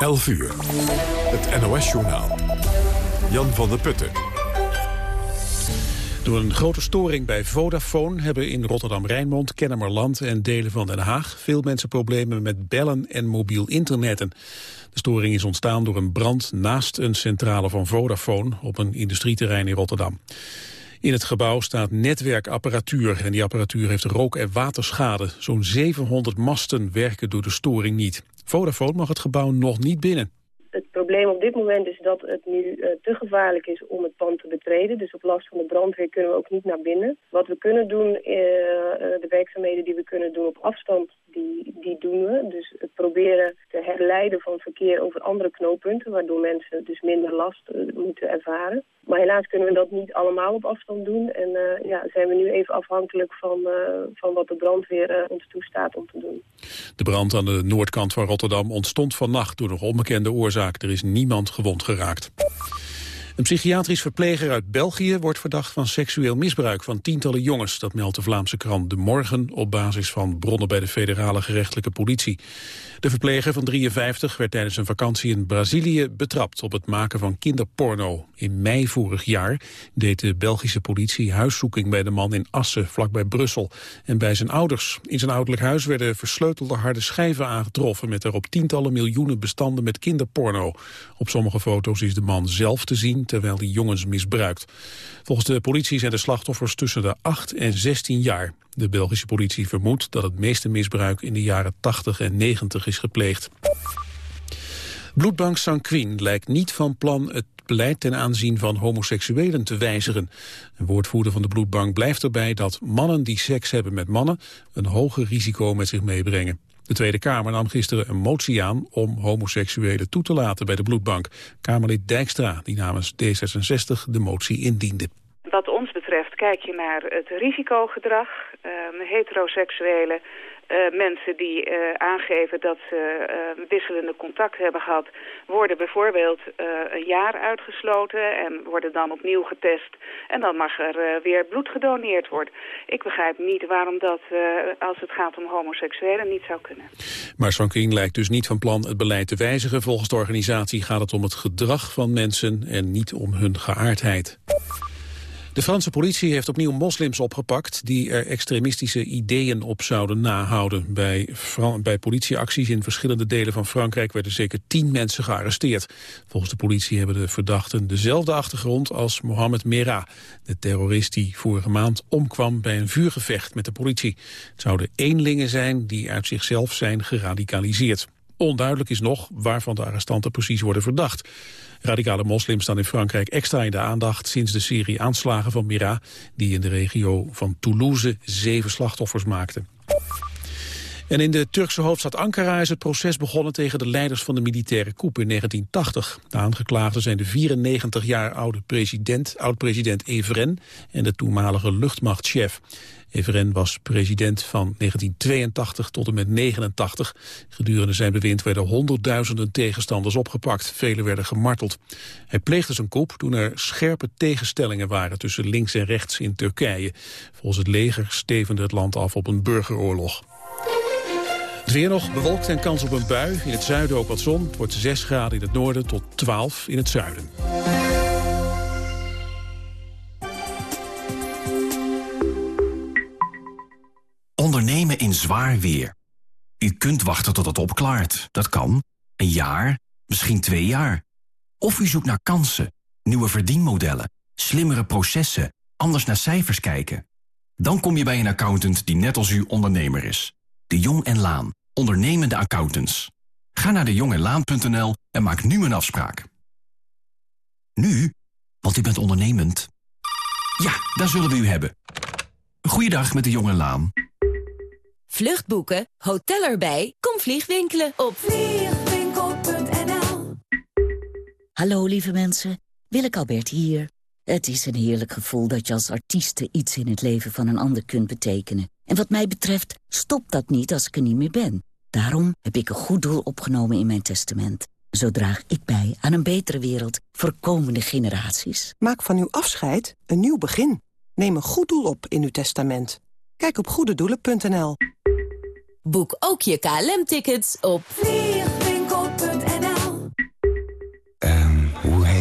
11 uur. Het NOS-journaal. Jan van der Putten. Door een grote storing bij Vodafone hebben in Rotterdam-Rijnmond, Kennemerland en delen van Den Haag veel mensen problemen met bellen en mobiel internetten. De storing is ontstaan door een brand naast een centrale van Vodafone op een industrieterrein in Rotterdam. In het gebouw staat netwerkapparatuur en die apparatuur heeft rook- en waterschade. Zo'n 700 masten werken door de storing niet. Vodafone mag het gebouw nog niet binnen. Probleem op dit moment is dat het nu uh, te gevaarlijk is om het pand te betreden. Dus op last van de brandweer kunnen we ook niet naar binnen. Wat we kunnen doen, uh, de werkzaamheden die we kunnen doen op afstand, die, die doen we. Dus het proberen te herleiden van verkeer over andere knooppunten, waardoor mensen dus minder last moeten ervaren. Maar helaas kunnen we dat niet allemaal op afstand doen. En ja, zijn we nu even afhankelijk van, van wat de brandweer ons toestaat om te doen. De brand aan de noordkant van Rotterdam ontstond vannacht door nog onbekende oorzaak. Er is niemand gewond geraakt. Een psychiatrisch verpleger uit België wordt verdacht van seksueel misbruik van tientallen jongens. Dat meldt de Vlaamse krant De Morgen op basis van bronnen bij de federale gerechtelijke politie. De verpleger van 53 werd tijdens een vakantie in Brazilië betrapt op het maken van kinderporno. In mei vorig jaar deed de Belgische politie huiszoeking bij de man in Assen, vlakbij Brussel. En bij zijn ouders. In zijn ouderlijk huis werden versleutelde harde schijven aangetroffen met daarop tientallen miljoenen bestanden met kinderporno. Op sommige foto's is de man zelf te zien terwijl hij jongens misbruikt. Volgens de politie zijn de slachtoffers tussen de 8 en 16 jaar. De Belgische politie vermoedt dat het meeste misbruik in de jaren 80 en 90 is gepleegd. Bloedbank Sanquin lijkt niet van plan het beleid ten aanzien van homoseksuelen te wijzigen. Een woordvoerder van de bloedbank blijft erbij dat mannen die seks hebben met mannen een hoger risico met zich meebrengen. De Tweede Kamer nam gisteren een motie aan om homoseksuelen toe te laten bij de bloedbank. Kamerlid Dijkstra, die namens D66 de motie indiende. Wat ons betreft kijk je naar het risicogedrag. Uh, heteroseksuelen, uh, mensen die uh, aangeven dat ze uh, wisselende contact hebben gehad... worden bijvoorbeeld een jaar uitgesloten en worden dan opnieuw getest. En dan mag er weer bloed gedoneerd worden. Ik begrijp niet waarom dat, als het gaat om homoseksuelen, niet zou kunnen. Maar Swanking lijkt dus niet van plan het beleid te wijzigen. Volgens de organisatie gaat het om het gedrag van mensen en niet om hun geaardheid. De Franse politie heeft opnieuw moslims opgepakt die er extremistische ideeën op zouden nahouden. Bij, bij politieacties in verschillende delen van Frankrijk werden zeker tien mensen gearresteerd. Volgens de politie hebben de verdachten dezelfde achtergrond als Mohamed Merah, de terrorist die vorige maand omkwam bij een vuurgevecht met de politie. Het zouden eenlingen zijn die uit zichzelf zijn geradicaliseerd. Onduidelijk is nog waarvan de arrestanten precies worden verdacht. Radicale moslims staan in Frankrijk extra in de aandacht sinds de serie aanslagen van Mira, die in de regio van Toulouse zeven slachtoffers maakte. En in de Turkse hoofdstad Ankara is het proces begonnen tegen de leiders van de militaire coup in 1980. De aangeklaagden zijn de 94 jaar oude president, oud-president Evren en de toenmalige luchtmachtchef. Evren was president van 1982 tot en met 89. Gedurende zijn bewind werden honderdduizenden tegenstanders opgepakt. Velen werden gemarteld. Hij pleegde zijn coup toen er scherpe tegenstellingen waren tussen links en rechts in Turkije. Volgens het leger stevende het land af op een burgeroorlog. Het weer nog bewolkt en kans op een bui. In het zuiden ook wat zon. Het wordt 6 graden in het noorden tot 12 in het zuiden. Ondernemen in zwaar weer. U kunt wachten tot het opklaart. Dat kan. Een jaar, misschien twee jaar. Of u zoekt naar kansen, nieuwe verdienmodellen, slimmere processen, anders naar cijfers kijken. Dan kom je bij een accountant die net als u ondernemer is. De Jong en Laan, ondernemende accountants. Ga naar dejongenlaan.nl en maak nu een afspraak. Nu, want u bent ondernemend. Ja, daar zullen we u hebben. Goeiedag met de Jong en Laan. Vluchtboeken, hotel erbij, kom vliegwinkelen op vliegwinkel.nl Hallo lieve mensen, Willeke Albert hier. Het is een heerlijk gevoel dat je als artieste iets in het leven van een ander kunt betekenen. En wat mij betreft stopt dat niet als ik er niet meer ben. Daarom heb ik een goed doel opgenomen in mijn testament. Zo draag ik bij aan een betere wereld voor komende generaties. Maak van uw afscheid een nieuw begin. Neem een goed doel op in uw testament. Kijk op goededoelen.nl. Boek ook je KLM-tickets op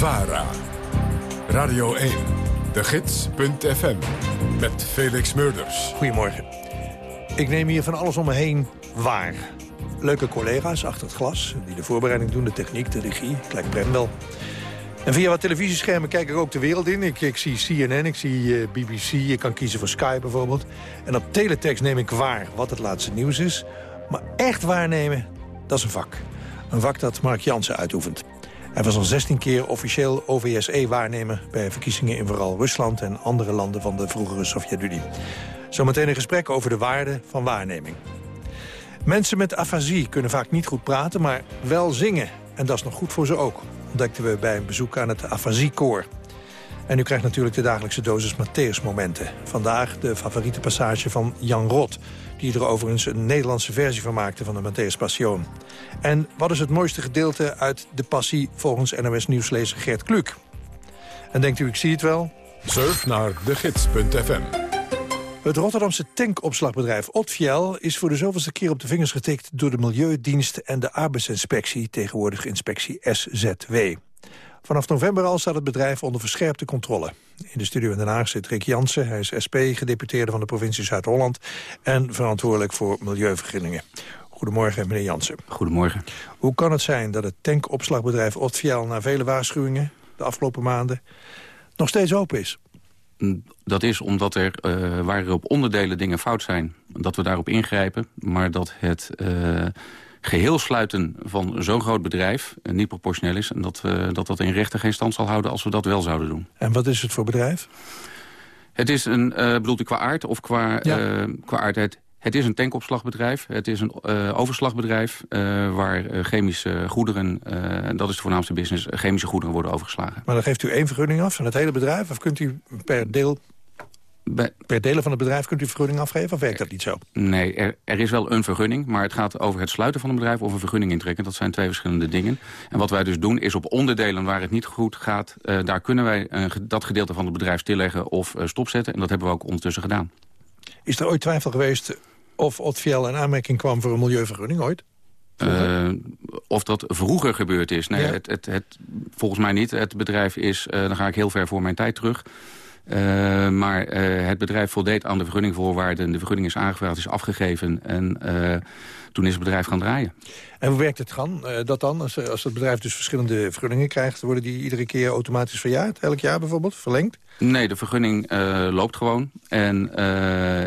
VARA. Radio 1. De Gids.fm. Met Felix Murders. Goedemorgen. Ik neem hier van alles om me heen waar. Leuke collega's achter het glas, die de voorbereiding doen, de techniek, de regie. Ik lijk wel. En via wat televisieschermen kijk ik ook de wereld in. Ik, ik zie CNN, ik zie eh, BBC, ik kan kiezen voor Sky bijvoorbeeld. En op teletext neem ik waar wat het laatste nieuws is. Maar echt waarnemen, dat is een vak. Een vak dat Mark Jansen uitoefent. Hij was al 16 keer officieel OVSE-waarnemer... bij verkiezingen in vooral Rusland en andere landen van de vroegere Sovjet-Unie. Zometeen een gesprek over de waarde van waarneming. Mensen met afasie kunnen vaak niet goed praten, maar wel zingen. En dat is nog goed voor ze ook, ontdekten we bij een bezoek aan het afasiekoor. En u krijgt natuurlijk de dagelijkse dosis Matthäus-momenten. Vandaag de favoriete passage van Jan Rot... die er overigens een Nederlandse versie van maakte van de Matthäus Passion. En wat is het mooiste gedeelte uit de passie volgens NOS-nieuwslezer Gert Kluk? En denkt u, ik zie het wel? Surf naar degids.fm het Rotterdamse tankopslagbedrijf Otfiel is voor de zoveelste keer op de vingers getikt door de Milieudienst en de Arbeidsinspectie, tegenwoordig inspectie SZW. Vanaf november al staat het bedrijf onder verscherpte controle. In de studio in Den Haag zit Rick Jansen. Hij is SP, gedeputeerde van de provincie Zuid-Holland... en verantwoordelijk voor milieuvergunningen. Goedemorgen, meneer Jansen. Goedemorgen. Hoe kan het zijn dat het tankopslagbedrijf Otfiel... na vele waarschuwingen de afgelopen maanden nog steeds open is? Dat is omdat er, uh, waar er op onderdelen dingen fout zijn... dat we daarop ingrijpen, maar dat het... Uh, geheel sluiten van zo'n groot bedrijf uh, niet proportioneel is... en dat, uh, dat dat in rechten geen stand zal houden als we dat wel zouden doen. En wat is het voor bedrijf? Het is een, uh, bedoelt u qua aard of qua, ja. qua aardheid? Het is een tankopslagbedrijf. Het is een uh, overslagbedrijf waar chemische goederen, dat is de voornaamste business, chemische goederen worden overgeslagen. Maar dan geeft u één vergunning af van het hele bedrijf? Of kunt u per deel bij... Per delen van het bedrijf kunt u vergunning afgeven, of werkt dat niet zo? Nee, er, er, is wel een vergunning, maar het gaat over het sluiten van een bedrijf... of een vergunning intrekken. Dat zijn twee verschillende dingen. En wat wij dus doen, is op onderdelen waar het niet goed gaat... Uh, daar kunnen wij uh, dat gedeelte van het bedrijf stilleggen of uh, stopzetten. En dat hebben we ook ondertussen gedaan. Is er ooit twijfel geweest of Otfiel in aanmerking kwam voor een milieuvergunning ooit? Uh, of dat vroeger gebeurd is. Nee, ja. het, het, het, volgens mij niet. Het bedrijf is, uh, dan ga ik heel ver voor mijn tijd terug... Uh, maar uh, het bedrijf voldeed aan de vergunningvoorwaarden. De vergunning is aangevraagd, is afgegeven. En uh, toen is het bedrijf gaan draaien. En hoe werkt het dan? dat dan? Als, als het bedrijf dus verschillende vergunningen krijgt... worden die iedere keer automatisch verjaard? Elk jaar bijvoorbeeld? Verlengd? Nee, de vergunning loopt gewoon. En,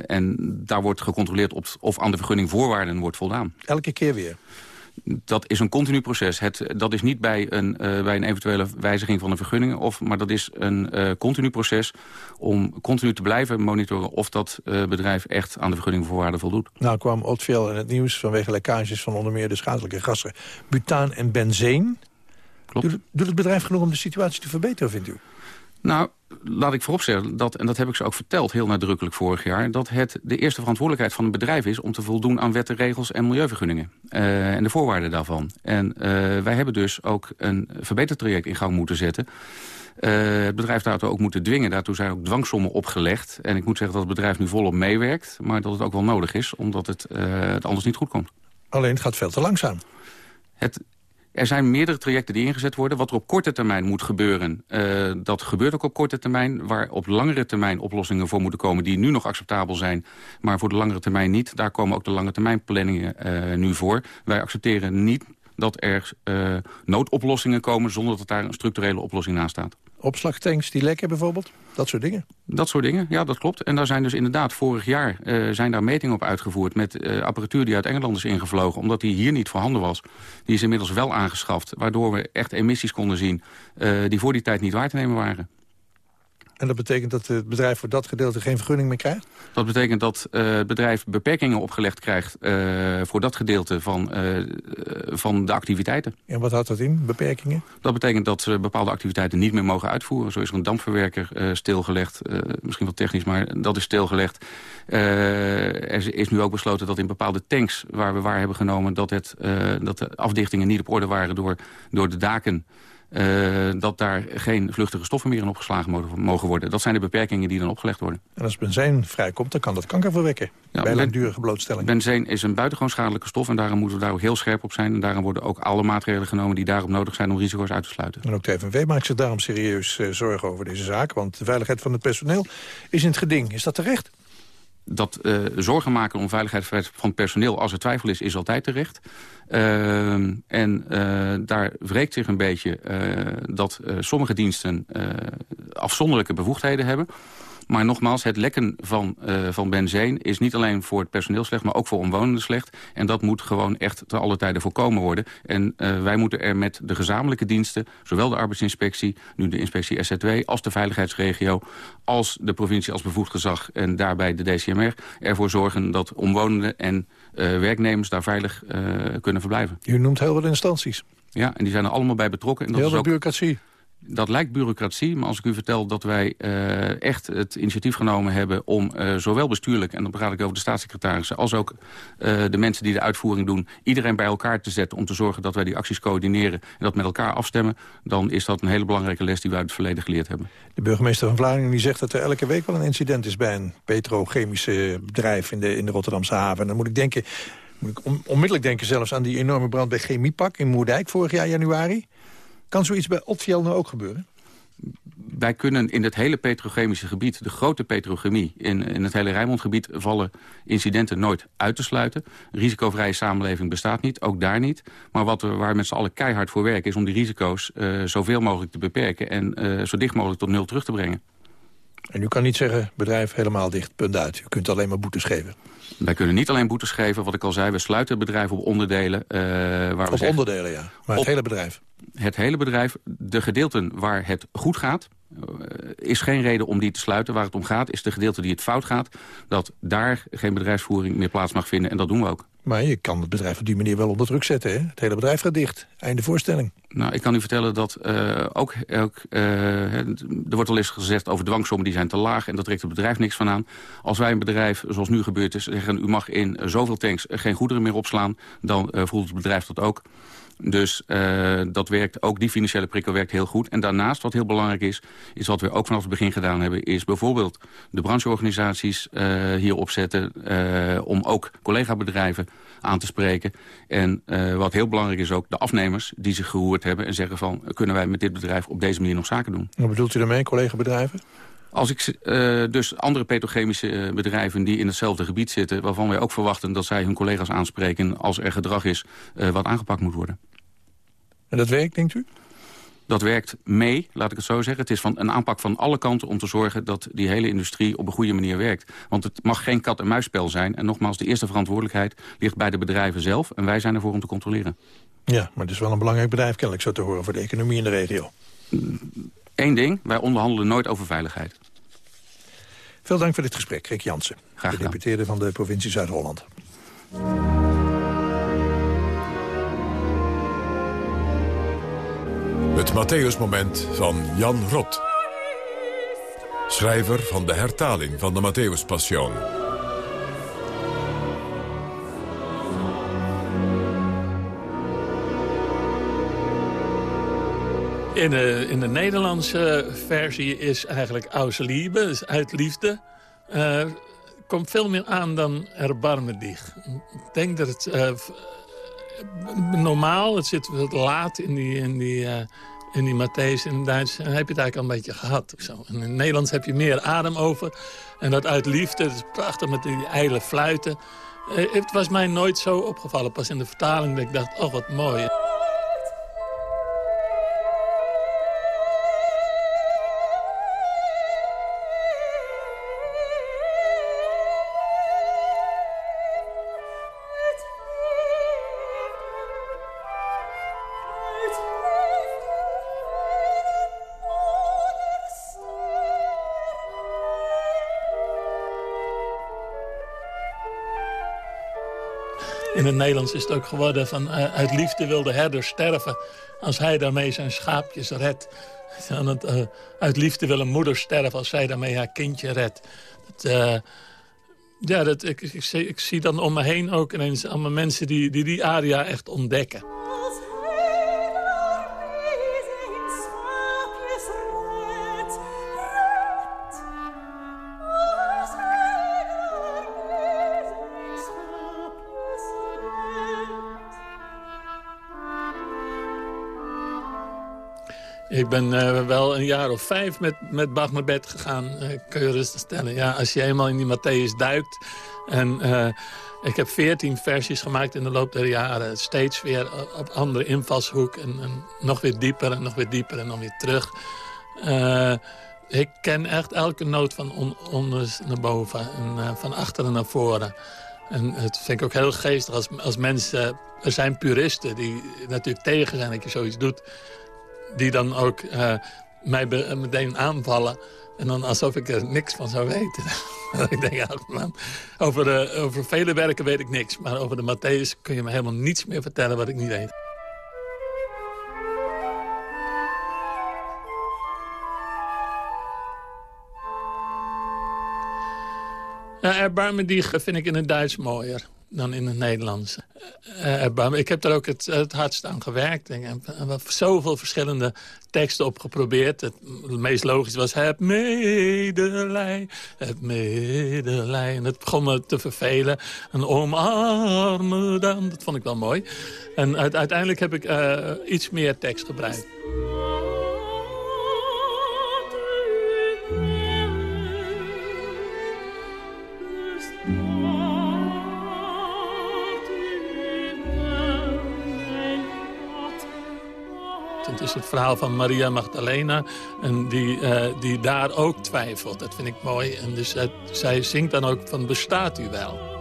en daar wordt gecontroleerd of, of aan de vergunningvoorwaarden wordt voldaan. Elke keer weer? Dat is een continu proces. Het, dat is niet bij een, uh, bij een eventuele wijziging van een vergunning... Of, maar dat is een uh, continu proces om continu te blijven monitoren... of dat uh, bedrijf echt aan de vergunningvoorwaarden voldoet. Nou kwam Otfiel in het nieuws vanwege lekkages van onder meer de schadelijke gassen... butaan en benzeen. Klopt. Doet, doet het bedrijf genoeg om de situatie te verbeteren, vindt u? Nou, laat ik voorop zeggen, dat, en dat heb ik ze ook verteld heel nadrukkelijk vorig jaar... dat het de eerste verantwoordelijkheid van een bedrijf is... om te voldoen aan wetten, regels en milieuvergunningen. Uh, en de voorwaarden daarvan. En uh, wij hebben dus ook een verbetertraject in gang moeten zetten... Uh, het bedrijf daartoe ook moeten dwingen. Daartoe zijn ook dwangsommen opgelegd. En ik moet zeggen dat het bedrijf nu volop meewerkt. Maar dat het ook wel nodig is, omdat het, het anders niet goed komt. Alleen het gaat veel te langzaam. Het er zijn meerdere trajecten die ingezet worden. Wat er op korte termijn moet gebeuren, uh, dat gebeurt ook op korte termijn. Waar op langere termijn oplossingen voor moeten komen die nu nog acceptabel zijn. Maar voor de langere termijn niet. Daar komen ook de lange termijn planningen uh, nu voor. Wij accepteren niet dat er uh, noodoplossingen komen zonder dat daar een structurele oplossing naast staat opslagtanks die lekken bijvoorbeeld? Dat soort dingen? Dat soort dingen, ja, dat klopt. En daar zijn dus inderdaad vorig jaar uh, zijn daar metingen op uitgevoerd... met uh, apparatuur die uit Engeland is ingevlogen... omdat die hier niet voorhanden was. Die is inmiddels wel aangeschaft... waardoor we echt emissies konden zien... Uh, die voor die tijd niet waar te nemen waren. En dat betekent dat het bedrijf voor dat gedeelte geen vergunning meer krijgt? Dat betekent dat uh, het bedrijf beperkingen opgelegd krijgt... Uh, voor dat gedeelte van, uh, van de activiteiten. En wat houdt dat in, beperkingen? Dat betekent dat ze bepaalde activiteiten niet meer mogen uitvoeren. Zo is er een dampverwerker stilgelegd. misschien wat technisch, maar dat is stilgelegd. er is nu ook besloten dat in bepaalde tanks waar we waar hebben genomen... dat, het, dat de afdichtingen niet op orde waren door, door de daken... Uh, dat daar geen vluchtige stoffen meer in opgeslagen mogen worden. Dat zijn de beperkingen die dan opgelegd worden. En als benzeen vrijkomt, dan kan dat kanker verwekken. Ja, bij langdurige blootstelling. Benzeen is een buitengewoon schadelijke stof... en daarom moeten we daar ook heel scherp op zijn. En daarom worden ook alle maatregelen genomen die daarop nodig zijn... om risico's uit te sluiten. En ook de FNV maakt zich daarom serieus uh, zorgen over deze zaak. Want de veiligheid van het personeel is in het geding. Is dat terecht? Dat uh, zorgen maken om veiligheid van personeel... als er twijfel is, is altijd terecht. Uh, en uh, daar wreekt zich een beetje dat sommige diensten afzonderlijke bevoegdheden hebben... Maar nogmaals, het lekken van, uh, van benzeen is niet alleen voor het personeel slecht... maar ook voor omwonenden slecht. En dat moet gewoon echt te alle tijden voorkomen worden. En uh, wij moeten er met de gezamenlijke diensten... zowel de arbeidsinspectie, nu de inspectie SZW... als de veiligheidsregio, als de provincie als bevoegd gezag... en daarbij de DCMR, ervoor zorgen dat omwonenden en uh, werknemers... daar veilig kunnen verblijven. U noemt heel veel instanties. Ja, en die zijn er allemaal bij betrokken. En dat heel veel bureaucratie dat lijkt bureaucratie, maar als ik u vertel dat wij uh, echt het initiatief genomen hebben... om uh, zowel bestuurlijk, en dan praat ik over de staatssecretarissen... als ook uh, de mensen die de uitvoering doen... iedereen bij elkaar te zetten om te zorgen dat wij die acties coördineren... en dat met elkaar afstemmen, dan is dat een hele belangrijke les... die we uit het verleden geleerd hebben. De burgemeester van Vlaardingen die zegt dat er elke week wel een incident is... bij een petrochemische bedrijf in de, in de Rotterdamse haven. En dan moet ik denken... Moet ik onmiddellijk denken zelfs aan die enorme brand bij Chemiepak in Moerdijk vorig jaar januari. Kan zoiets bij Optiel nou ook gebeuren? wij kunnen in het hele petrochemische gebied, de grote petrochemie... in, in het hele Rijnmondgebied vallen incidenten nooit uit te sluiten. Risicovrije samenleving bestaat niet, ook daar niet. Maar wat we, waar we met z'n allen keihard voor werken... is om die risico's uh, zoveel mogelijk te beperken... en uh, zo dicht mogelijk tot nul terug te brengen. En u kan niet zeggen, bedrijf helemaal dicht, punt uit. U kunt alleen maar boetes geven. Wij kunnen niet alleen boetes geven, wat ik al zei. We sluiten het bedrijf op onderdelen. Uh, waar op onderdelen, ja. Maar het hele bedrijf? Het hele bedrijf. De gedeelten waar het goed gaat, is geen reden om die te sluiten. Waar het om gaat, is de gedeelte die het fout gaat. Dat daar geen bedrijfsvoering meer plaats mag vinden. En dat doen we ook. Maar je kan het bedrijf op die manier wel onder druk zetten. Hè? Het hele bedrijf gaat dicht. Einde voorstelling. Nou, ik kan u vertellen dat uh, ook... ook uh, er wordt al eens gezegd over dwangsommen die zijn te laag... en dat trekt het bedrijf niks van aan. Als wij een bedrijf, zoals nu gebeurd is, zeggen... u mag in zoveel tanks geen goederen meer opslaan... dan uh, voelt het bedrijf dat ook. Dus uh, dat werkt, ook die financiële prikkel werkt heel goed. En daarnaast, wat heel belangrijk is, is wat we ook vanaf het begin gedaan hebben... is bijvoorbeeld de brancheorganisaties uh, hier opzetten... Uh, om ook collega-bedrijven aan te spreken. En wat heel belangrijk is ook de afnemers die zich gehoord hebben... en zeggen van, kunnen wij met dit bedrijf op deze manier nog zaken doen? Wat bedoelt u daarmee, collega-bedrijven? Als ik uh, dus andere petrochemische uh, bedrijven die in hetzelfde gebied zitten... waarvan wij ook verwachten dat zij hun collega's aanspreken... als er gedrag is uh, wat aangepakt moet worden. En dat werkt, denkt u? Dat werkt mee, laat ik het zo zeggen. Het is van een aanpak van alle kanten om te zorgen dat die hele industrie op een goede manier werkt. Want het mag geen kat-en-muisspel zijn. En nogmaals, de eerste verantwoordelijkheid ligt bij de bedrijven zelf. En wij zijn ervoor om te controleren. Ja, maar het is wel een belangrijk bedrijf kennelijk zo te horen voor de economie in de regio. Eén ding, wij onderhandelen nooit over veiligheid. Veel dank voor dit gesprek, Rick Jansen. Graag Gedeputeerde van de provincie Zuid-Holland. Het Matthäusmoment van Jan Rot. Schrijver van de hertaling van de Matthäuspassion. In de, in de Nederlandse versie is eigenlijk aus Liebe, dus uit liefde. Uh, komt veel meer aan dan erbarmen dich. Ik denk dat het uh, normaal, het zit wat laat in die, in die, in die Matthäus in het Duits. Heb je het eigenlijk al een beetje gehad. Zo. In het Nederlands heb je meer adem over. En dat uit liefde, dat is prachtig met die ijle fluiten. het was mij nooit zo opgevallen. Pas in de vertaling dat ik dacht, oh wat mooi. In het Nederlands is het ook geworden van... Uh, uit liefde wil de herder sterven als hij daarmee zijn schaapjes redt. uh, uit liefde wil een moeder sterven als zij daarmee haar kindje redt. Dat, uh, ja, dat, ik, ik, ik, ik, zie dan om me heen ook ineens allemaal mensen die die, die aria echt ontdekken. Ik ben uh, wel een jaar of vijf met, met Bach naar bed gegaan, uh, kun je rustig stellen. Ja, als je eenmaal in die Matthäus duikt. En uh, ik heb veertien versies gemaakt in de loop der jaren. Steeds weer op andere invalshoek. En, en, nog weer dieper en nog weer dieper en dan weer terug. ik ken echt elke noot van on, onder naar boven en van achteren naar voren. En het vind ik ook heel geestig als, als mensen... Er zijn puristen die natuurlijk tegen zijn dat je zoiets doet die dan ook uh, mij meteen aanvallen. En dan alsof ik er niks van zou weten. ik denk, ja, over, over vele werken weet ik niks. Maar over de Matthäus kun je me helemaal niets meer vertellen wat ik niet weet. Ja, erbarmen die vind ik in het Duits mooier dan in het Nederlands. Uh, ik heb daar ook het, het hardst aan gewerkt. Ik heb zoveel verschillende teksten op geprobeerd. Het, meest logisch was het medelij, het medelij. Het begon me te vervelen. En omarmen dan, dat vond ik wel mooi. En uiteindelijk heb ik iets meer tekst gebruikt. Het verhaal van Maria Magdalena. En die, uh, die daar ook twijfelt. Dat vind ik mooi. En dus het, zij zingt dan ook van bestaat u wel?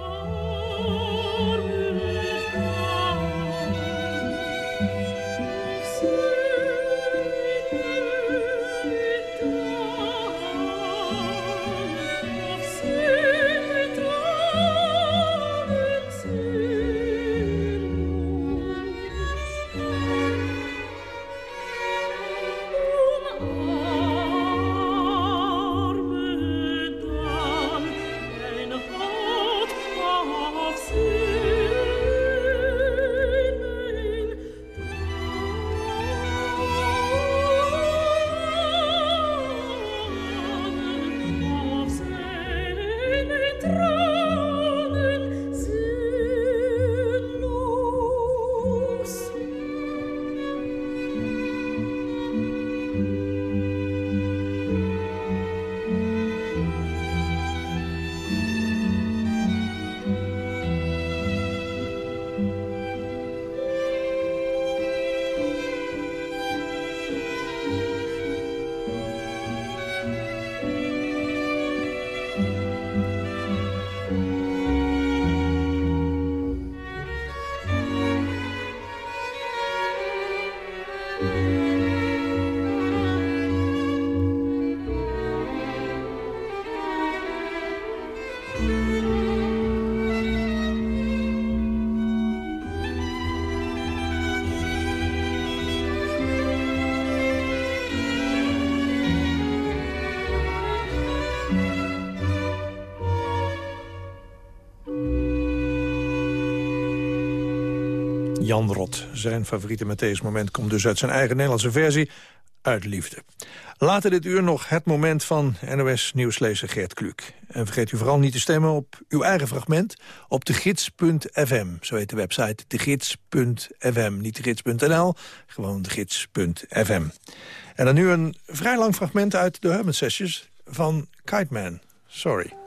Jan Rot. Zijn favoriete Matthäus moment komt dus uit zijn eigen Nederlandse versie, uit liefde. Later dit uur nog het moment van NOS-nieuwslezer Gert Kluk. En vergeet u vooral niet te stemmen op uw eigen fragment op de gids.fm. Zo heet de website degids.fm. Niet degids.nl, gewoon degids.fm. En dan nu een vrij lang fragment uit de Hermit Sessions van Kite Man. Sorry.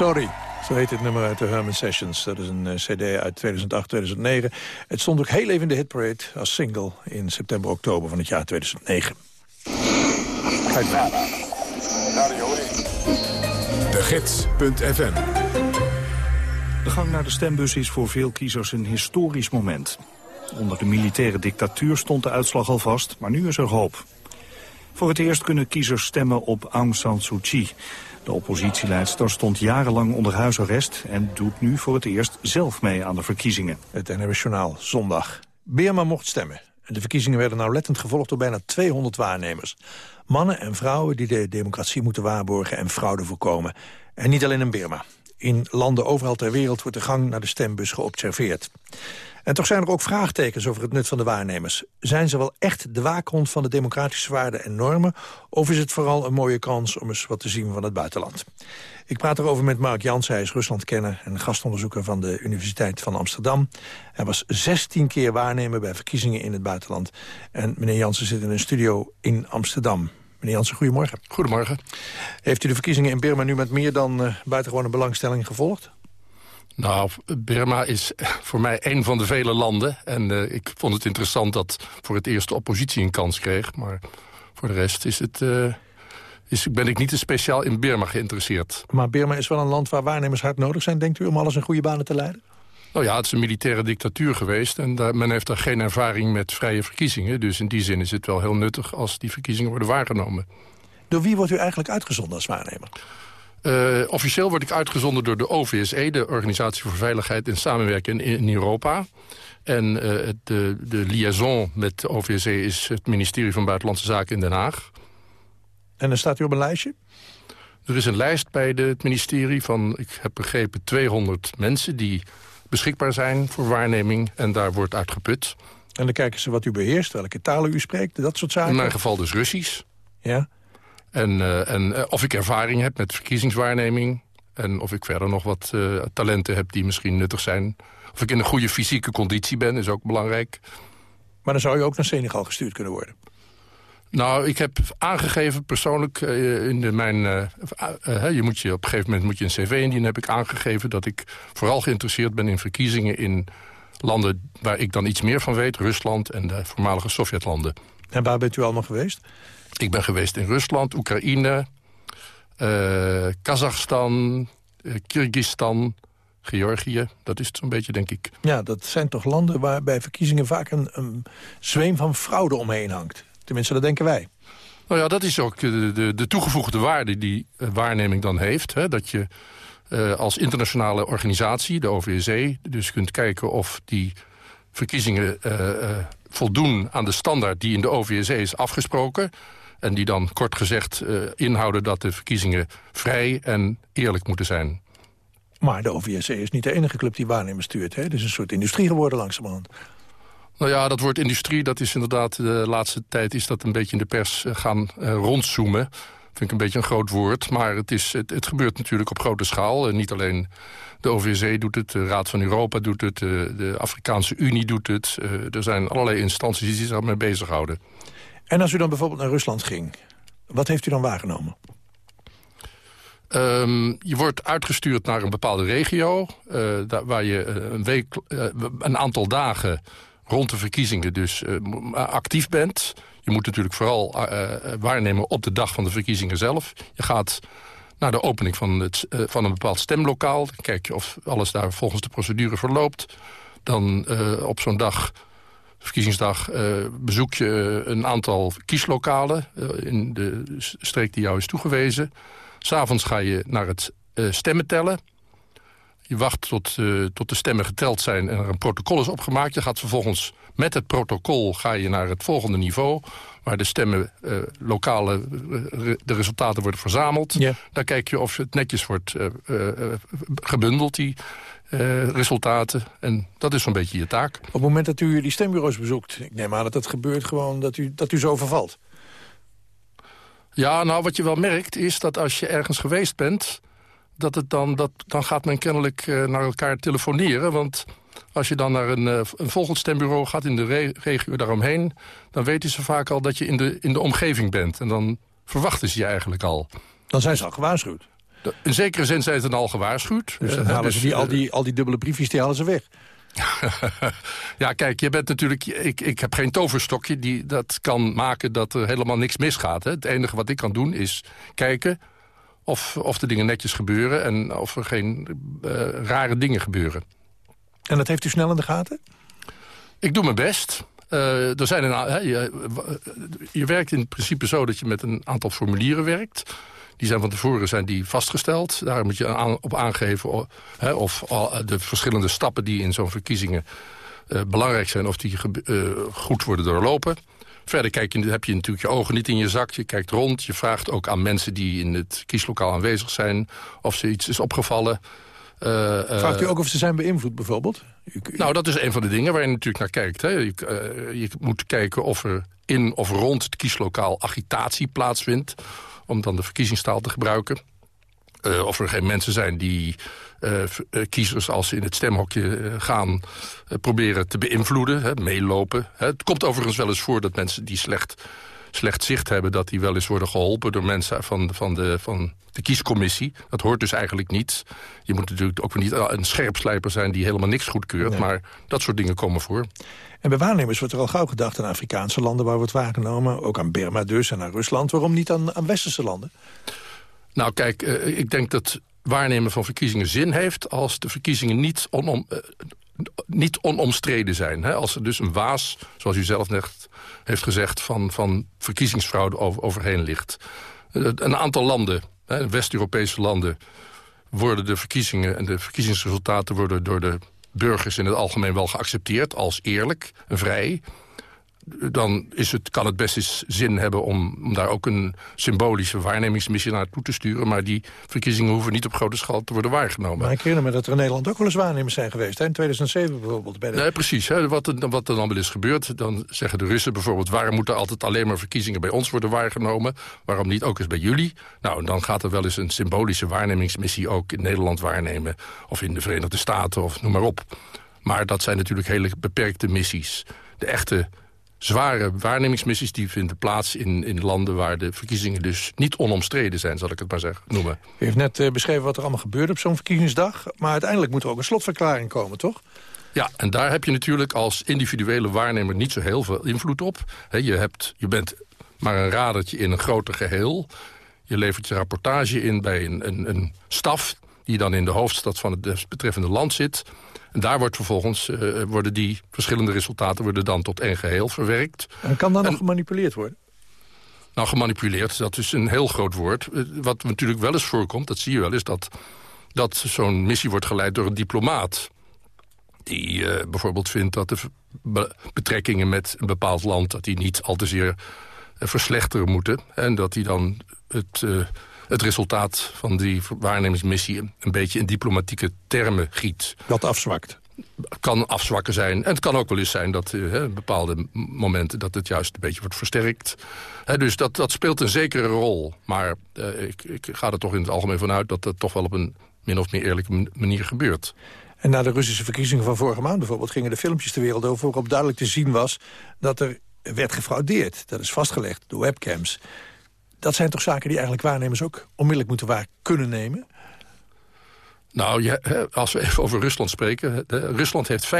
Sorry. Zo heet het nummer uit de Herman Sessions. Dat is een eh, cd uit 2008-2009. Het stond ook heel even in de hitparade als single... in september-oktober van het jaar 2009. De Gids.fm De gang naar de stembus is voor veel kiezers een historisch moment. Onder de militaire dictatuur stond de uitslag al vast, maar nu is er hoop. Voor het eerst kunnen kiezers stemmen op Aung San Suu Kyi. De oppositieleidster stond jarenlang onder huisarrest... en doet nu voor het eerst zelf mee aan de verkiezingen. Het NRS Journaal, zondag. Beerma mocht stemmen. De verkiezingen werden nauwlettend gevolgd door bijna 200 waarnemers. Mannen en vrouwen die de democratie moeten waarborgen en fraude voorkomen. En niet alleen in Birma. In landen overal ter wereld wordt de gang naar de stembus geobserveerd. En toch zijn er ook vraagtekens over het nut van de waarnemers. Zijn ze wel echt de waakhond van de democratische waarden en normen... of is het vooral een mooie kans om eens wat te zien van het buitenland? Ik praat erover met Mark Jansen, hij is Ruslandkenner... en gastonderzoeker van de Universiteit van Amsterdam. Hij was 16 keer waarnemer bij verkiezingen in het buitenland. En meneer Jansen zit in een studio in Amsterdam. Meneer Jansen, goedemorgen. Goedemorgen. Heeft u de verkiezingen in Burma nu met meer dan uh, buitengewone belangstelling gevolgd? Nou, Burma is voor mij een van de vele landen. En uh, ik vond het interessant dat voor het eerst de oppositie een kans kreeg. Maar voor de rest is het, uh, is, ben ik niet te speciaal in Burma geïnteresseerd. Maar Burma is wel een land waar waarnemers hard nodig zijn, denkt u, om alles in goede banen te leiden? Nou ja, het is een militaire dictatuur geweest en daar, men heeft daar geen ervaring met vrije verkiezingen. Dus in die zin is het wel heel nuttig als die verkiezingen worden waargenomen. Door wie wordt u eigenlijk uitgezonden als waarnemer? Uh, officieel word ik uitgezonden door de OVSE, de Organisatie voor Veiligheid en Samenwerking in, in Europa. En uh, de, de liaison met de OVSE is het ministerie van Buitenlandse Zaken in Den Haag. En dan staat u op een lijstje? Er is een lijst bij de, het ministerie van, ik heb begrepen, 200 mensen... die beschikbaar zijn voor waarneming en daar wordt uitgeput. En dan kijken ze wat u beheerst, welke talen u spreekt, dat soort zaken? In mijn geval dus Russisch. Ja. En, uh, en uh, of ik ervaring heb met verkiezingswaarneming... en of ik verder nog wat uh, talenten heb die misschien nuttig zijn. Of ik in een goede fysieke conditie ben, is ook belangrijk. Maar dan zou je ook naar Senegal gestuurd kunnen worden? Nou, ik heb aangegeven persoonlijk in de, mijn... je moet je, op een gegeven moment moet je een cv indienen. heb ik aangegeven dat ik vooral geïnteresseerd ben in verkiezingen... in landen waar ik dan iets meer van weet. Rusland en de voormalige Sovjetlanden. En waar bent u allemaal geweest? Ik ben geweest in Rusland, Oekraïne, uh, Kazachstan, uh, Kyrgyzstan, Georgië. Dat is het zo'n beetje, denk ik. Ja, dat zijn toch landen waar bij verkiezingen vaak een, een zweem van fraude omheen hangt. Tenminste, dat denken wij. Nou ja, dat is ook de, de, de toegevoegde waarde die uh, waarneming dan heeft. Hè? Dat je uh, als internationale organisatie, de OVSE, dus kunt kijken of die verkiezingen uh, voldoen aan de standaard die in de OVSE is afgesproken. En die dan kort gezegd inhouden dat de verkiezingen vrij en eerlijk moeten zijn. Maar de OVSE is niet de enige club die waarnemers stuurt. Hè? Het is een soort industrie geworden langzamerhand. Nou ja, dat woord industrie, dat is inderdaad de laatste tijd... is dat een beetje in de pers gaan uh, rondzoomen. Vind ik een beetje een groot woord. Maar het, is, het, het gebeurt natuurlijk op grote schaal. En niet alleen de OVSE doet het, de Raad van Europa doet het... de, de Afrikaanse Unie doet het. Uh, er zijn allerlei instanties die zich daarmee bezighouden. En als u dan bijvoorbeeld naar Rusland ging, wat heeft u dan waargenomen? Um, je wordt uitgestuurd naar een bepaalde regio... Uh, daar, waar je een, week, uh, een aantal dagen rond de verkiezingen dus uh, actief bent. Je moet natuurlijk vooral waarnemen op de dag van de verkiezingen zelf. Je gaat naar de opening van, het, van een bepaald stemlokaal. Dan kijk je of alles daar volgens de procedure verloopt. Dan op zo'n dag verkiezingsdag bezoek je een aantal kieslokalen in de streek die jou is toegewezen. S'avonds ga je naar het uh, stemmen tellen. Je wacht tot, tot de stemmen geteld zijn en er een protocol is opgemaakt. Je gaat vervolgens met het protocol ga je naar het volgende niveau... waar de stemmen, lokale, de resultaten worden verzameld. Ja. Daar kijk je of het netjes wordt gebundeld, die resultaten. En dat is zo'n beetje je taak. Op het moment dat u die stembureaus bezoekt... ik neem aan dat het gebeurt gewoon dat u, dat u zo vervalt. Ja, nou wat je wel merkt is dat als je ergens geweest bent... Dat het dan, dat, dan gaat men kennelijk uh, naar elkaar telefoneren. Want als je dan naar een, uh, een volgend stembureau gaat in de re regio daaromheen... dan weten ze vaak al dat je in de, in de omgeving bent. En dan verwachten ze je eigenlijk al. Dan zijn ze al gewaarschuwd. In zekere zin zijn ze dan al gewaarschuwd. Dus dan Eh, halen ze die, eh, al, die, al die dubbele briefjes die halen ze weg. ja, kijk, je bent natuurlijk. Ik, ik heb geen toverstokje die dat kan maken dat er helemaal niks misgaat. Hè. Het enige wat ik kan doen is kijken of, of de dingen netjes gebeuren en of er geen eh, rare dingen gebeuren. En dat heeft u snel in de gaten? Ik doe mijn best. Eh, er zijn een, a- hè, je, je werkt in principe zo dat je met een aantal formulieren werkt. Die zijn van tevoren zijn die vastgesteld. Daar moet je aan- op aangeven of al de verschillende stappen die in zo'n verkiezingen eh, belangrijk zijn... of die eh, goed worden doorlopen. Verder kijk je, heb je natuurlijk je ogen niet in je zak. Je kijkt rond. Je vraagt ook aan mensen die in het kieslokaal aanwezig zijn... of ze iets is opgevallen. Eh, eh, Vraagt u ook of ze zijn beïnvloed bijvoorbeeld? nou, dat is een van de dingen waar je natuurlijk naar kijkt. Hè. Je, eh, je moet kijken of er in of rond het kieslokaal agitatie plaatsvindt... om dan de verkiezingstaal te gebruiken. Eh, of er geen mensen zijn die eh, eh, kiezers als ze in het stemhokje gaan... proberen te beïnvloeden, hè, meelopen. Hè. Het komt overigens wel eens voor dat mensen die slecht, slecht zicht hebben... dat die wel eens worden geholpen door mensen van, van, de, van de kiescommissie. Dat hoort dus eigenlijk niet. Je moet natuurlijk ook niet een scherpslijper zijn... die helemaal niks goedkeurt, Nee. maar dat soort dingen komen voor. En bij waarnemers wordt er al gauw gedacht aan Afrikaanse landen waar wordt waargenomen. Ook aan Burma dus en aan Rusland. Waarom niet aan, aan westerse landen? Nou kijk, eh, ik denk dat waarnemen van verkiezingen zin heeft... als de verkiezingen niet, onom, eh, niet onomstreden zijn. Hè? Als er dus een waas, zoals u zelf net heeft gezegd... van, van verkiezingsfraude over, overheen ligt. Eh, een aantal landen, West-Europese landen... worden de verkiezingen en de verkiezingsresultaten... worden door de burgers in het algemeen wel geaccepteerd... als eerlijk en vrij dan is het, kan het best eens zin hebben om, om daar ook een symbolische waarnemingsmissie naartoe te sturen. Maar die verkiezingen hoeven niet op grote schaal te worden waargenomen. Maar ik herinner me dat er in Nederland ook wel eens waarnemers zijn geweest. Hè? In 2007 bijvoorbeeld. Bij de... Nee, precies. Hè. Wat, er, wat er dan wel is gebeurd, dan zeggen de Russen bijvoorbeeld... waarom moeten altijd alleen maar verkiezingen bij ons worden waargenomen? Waarom niet ook eens bij jullie? Nou, dan gaat er wel eens een symbolische waarnemingsmissie ook in Nederland waarnemen. Of in de Verenigde Staten, of noem maar op. Maar dat zijn natuurlijk hele beperkte missies. De echte zware waarnemingsmissies die vinden plaats in, in landen... waar de verkiezingen dus niet onomstreden zijn, zal ik het maar zeggen, noemen. U heeft net eh, beschreven wat er allemaal gebeurt op zo'n verkiezingsdag. Maar uiteindelijk moet er ook een slotverklaring komen, toch? Ja, en daar heb je natuurlijk als individuele waarnemer niet zo heel veel invloed op. He, je, hebt, je bent maar een radertje in een groter geheel. Je levert je rapportage in bij een, een, een staf... die dan in de hoofdstad van het desbetreffende land zit. En daar wordt vervolgens, eh, worden die verschillende resultaten... worden dan tot één geheel verwerkt. En kan dan nog gemanipuleerd worden? Nou, gemanipuleerd, dat is een heel groot woord. Eh, Wat natuurlijk wel eens voorkomt, dat zie je wel, is dat, dat zo'n missie wordt geleid door een diplomaat. Die eh, bijvoorbeeld vindt dat de be- betrekkingen met een bepaald land... dat die niet al te zeer verslechteren moeten. En dat die dan het, het resultaat van die waarnemingsmissie... een beetje in diplomatieke termen giet. Dat afzwakt. Kan afzwakken zijn. En het kan ook wel eens zijn dat eh, bepaalde momenten... dat het juist een beetje wordt versterkt. Dus dat, dat speelt een zekere rol. Maar eh, ik, ik ga er toch in het algemeen vanuit... dat dat toch wel op een min of meer eerlijke manier gebeurt. En na de Russische verkiezingen van vorige maand bijvoorbeeld... gingen de filmpjes de wereld over waarop duidelijk te zien was... dat er werd gefraudeerd. Dat is vastgelegd door webcams. Dat zijn toch zaken die eigenlijk waarnemers ook onmiddellijk moeten waar kunnen nemen? Nou, als we even over Rusland spreken... Rusland heeft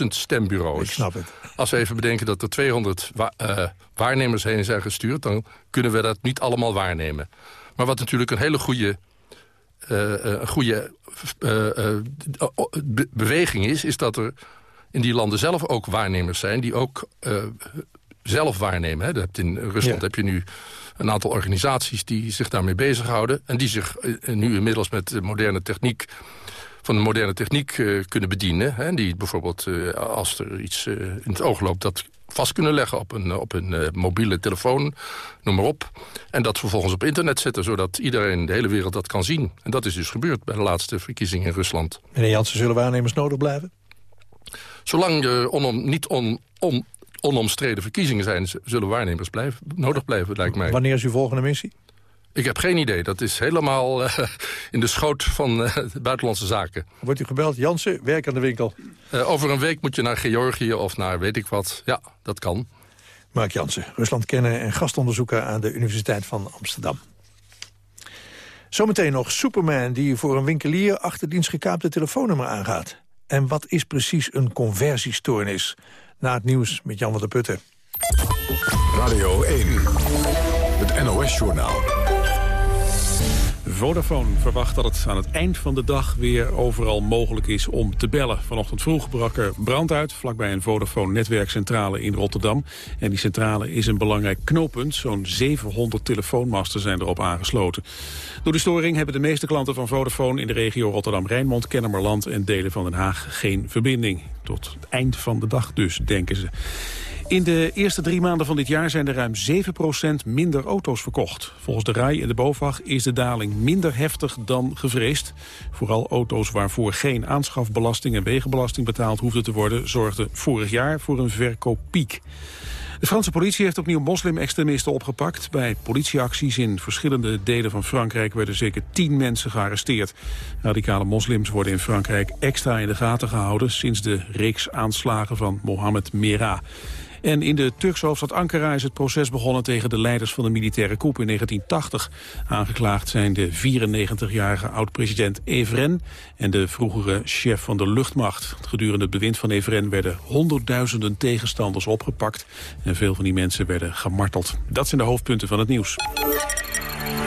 95.000 stembureaus. Ik snap het. Als we even bedenken dat er 200 wa eh, waarnemers heen zijn gestuurd... dan kunnen we dat niet allemaal waarnemen. Maar wat natuurlijk een hele goede, een goede be- beweging is... is dat er in die landen zelf ook waarnemers zijn... die ook zelf waarnemen. Hè. Hebt in Rusland Ja. heb je nu een aantal organisaties die zich daarmee bezighouden... en die zich eh, nu inmiddels met de moderne techniek van de moderne techniek eh, kunnen bedienen. Hè, die bijvoorbeeld, eh, als er iets eh, in het oog loopt... dat vast kunnen leggen op een, op een eh, mobiele telefoon, noem maar op. En dat vervolgens op internet zetten, zodat iedereen, de hele wereld dat kan zien. En dat is dus gebeurd bij de laatste verkiezingen in Rusland. Meneer Jansen, zullen waarnemers nodig blijven? Zolang er onom, niet on, on- onomstreden verkiezingen zijn... zullen waarnemers blijven, nodig blijven, lijkt mij. Wanneer is uw volgende missie? Ik heb geen idee. Dat is helemaal eh, in de schoot van eh, buitenlandse zaken. Wordt u gebeld? Jansen, werk aan de winkel. Eh, over een week moet je naar Georgië of naar weet ik wat. Ja, dat kan. Mark Jansen, Rusland kennen en gastonderzoeker aan de Universiteit van Amsterdam. Zometeen nog Superman die voor een winkelier achter diens gekaapte telefoonnummer aangaat. En wat is precies een conversiestoornis? Na het nieuws met Jan van der Putten. Radio 1, het NOS-journaal. Vodafone verwacht dat het aan het eind van de dag weer overal mogelijk is om te bellen. Vanochtend vroeg brak er brand uit vlakbij een Vodafone-netwerkcentrale in Rotterdam. En die centrale is een belangrijk knooppunt. Zo'n 700 telefoonmasten zijn erop aangesloten. Door de storing hebben de meeste klanten van Vodafone in de regio Rotterdam-Rijnmond, Kennemerland en delen van Den Haag geen verbinding. Tot het eind van de dag dus, denken ze. In de eerste drie maanden van dit jaar zijn er ruim 7% minder auto's verkocht. Volgens de RAI en de BOVAG is de daling minder heftig dan gevreesd. Vooral auto's waarvoor geen aanschafbelasting en wegenbelasting betaald hoefden te worden... zorgden vorig jaar voor een verkooppiek. De Franse politie heeft opnieuw moslim-extremisten opgepakt. Bij politieacties in verschillende delen van Frankrijk werden zeker tien mensen gearresteerd. Radicale moslims worden in Frankrijk extra in de gaten gehouden... sinds de reeks aanslagen van Mohamed Merah. En in de Turkse hoofdstad Ankara is het proces begonnen tegen de leiders van de militaire coup in 1980. Aangeklaagd zijn de 94-jarige oud-president Evren en de vroegere chef van de luchtmacht. Gedurende het bewind van Evren werden honderdduizenden tegenstanders opgepakt en veel van die mensen werden gemarteld. Dat zijn de hoofdpunten van het nieuws.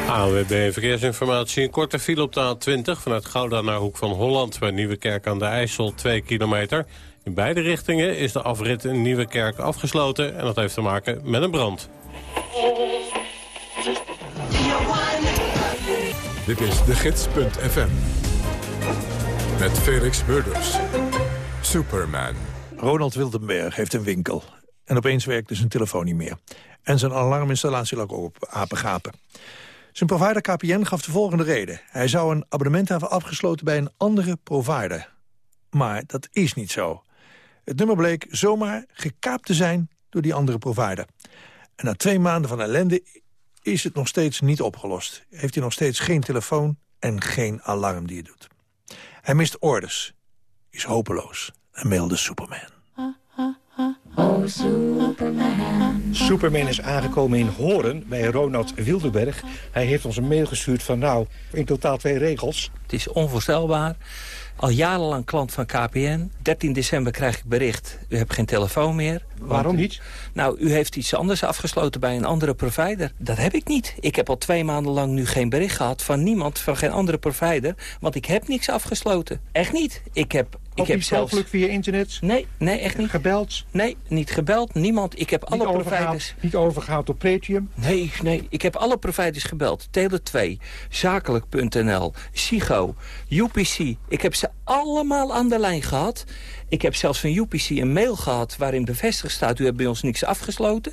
ANWB Verkeersinformatie. Een korte file op de A20 vanuit Gouda naar Hoek van Holland... bij Nieuwekerk aan de IJssel, 2 kilometer. In beide richtingen is de afrit in Nieuwe Kerk afgesloten... en dat heeft te maken met een brand. Dit is de gids.fm. Met Felix Murders. Superman. Ronald Wildenberg heeft een winkel. En opeens werkte zijn telefoon niet meer. En zijn alarminstallatie lag op apengapen. Zijn provider KPN gaf de volgende reden. Hij zou een abonnement hebben afgesloten bij een andere provider. Maar dat is niet zo. Het nummer bleek zomaar gekaapt te zijn door die andere provider. En na twee maanden van ellende is het nog steeds niet opgelost. Heeft hij nog steeds geen telefoon en geen alarm die het doet. Hij mist orders, is hopeloos en mailde Superman. Oh, Superman. Superman is aangekomen in Horen bij Ronald Wilderberg. Hij heeft ons een mail gestuurd van nou, in totaal twee regels. Het is onvoorstelbaar. Al jarenlang klant van KPN. 13 december krijg ik bericht, u hebt geen telefoon meer. Waarom niet? Nou, u heeft iets anders afgesloten bij een andere provider. Dat heb ik niet. Ik heb al twee maanden lang nu geen bericht gehad van niemand, van geen andere provider. Want ik heb niks afgesloten. Echt niet. Ik heb ik heb zelfs... via internet? Nee, nee, echt niet. Gebeld? Nee, niet gebeld. Niemand. Ik heb alle providers... Niet overgehaald op Pretium? Nee, nee. Ik heb alle providers gebeld. Tele2, Zakelijk.nl, Sigo, UPC. Ik heb ze allemaal aan de lijn gehad. Ik heb zelfs van UPC een mail gehad waarin bevestigd staat... u hebt bij ons niks afgesloten.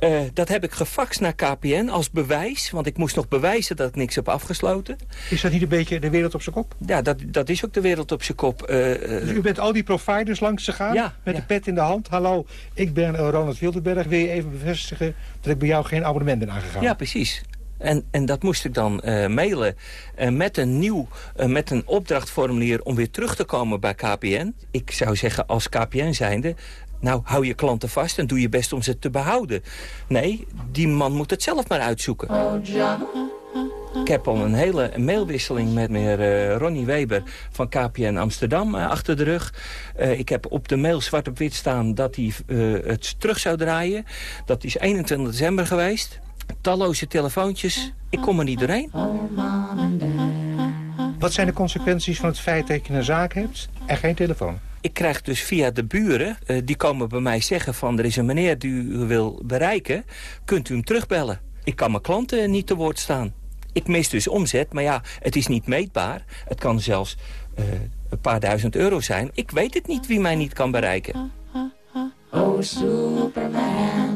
Uh, dat heb ik gefaxt naar KPN als bewijs. Want ik moest nog bewijzen dat ik niks heb afgesloten. Is dat niet een beetje de wereld op zijn kop? Ja, dat, dat is ook de wereld op zijn kop. Uh, dus u bent al die providers langs gegaan? Ja, met de pet in de hand. Hallo, ik ben Ronald Wilderberg. Wil je even bevestigen dat ik bij jou geen abonnement ben aangegaan? Ja, precies. En, en dat moest ik dan uh, mailen uh, met een nieuw, uh, met een opdrachtformulier om weer terug te komen bij KPN. Ik zou zeggen als KPN zijnde, nou, hou je klanten vast en doe je best om ze te behouden. Nee, die man moet het zelf maar uitzoeken. Ik heb al een hele mailwisseling met meneer Ronnie Weber van KPN Amsterdam achter de rug. Ik heb op de mail zwart op wit staan dat hij het terug zou draaien. Dat is 21 december geweest. Talloze telefoontjes. Ik kom er niet doorheen. Wat zijn de consequenties van het feit dat je een zaak hebt en geen telefoon? Ik krijg dus via de buren, uh, die komen bij mij zeggen van... er is een meneer die u wil bereiken, kunt u hem terugbellen. Ik kan mijn klanten niet te woord staan. Ik mis dus omzet, maar ja, het is niet meetbaar. Het kan zelfs uh, een paar duizend euro zijn. Ik weet het niet wie mij niet kan bereiken. Oh, Superman.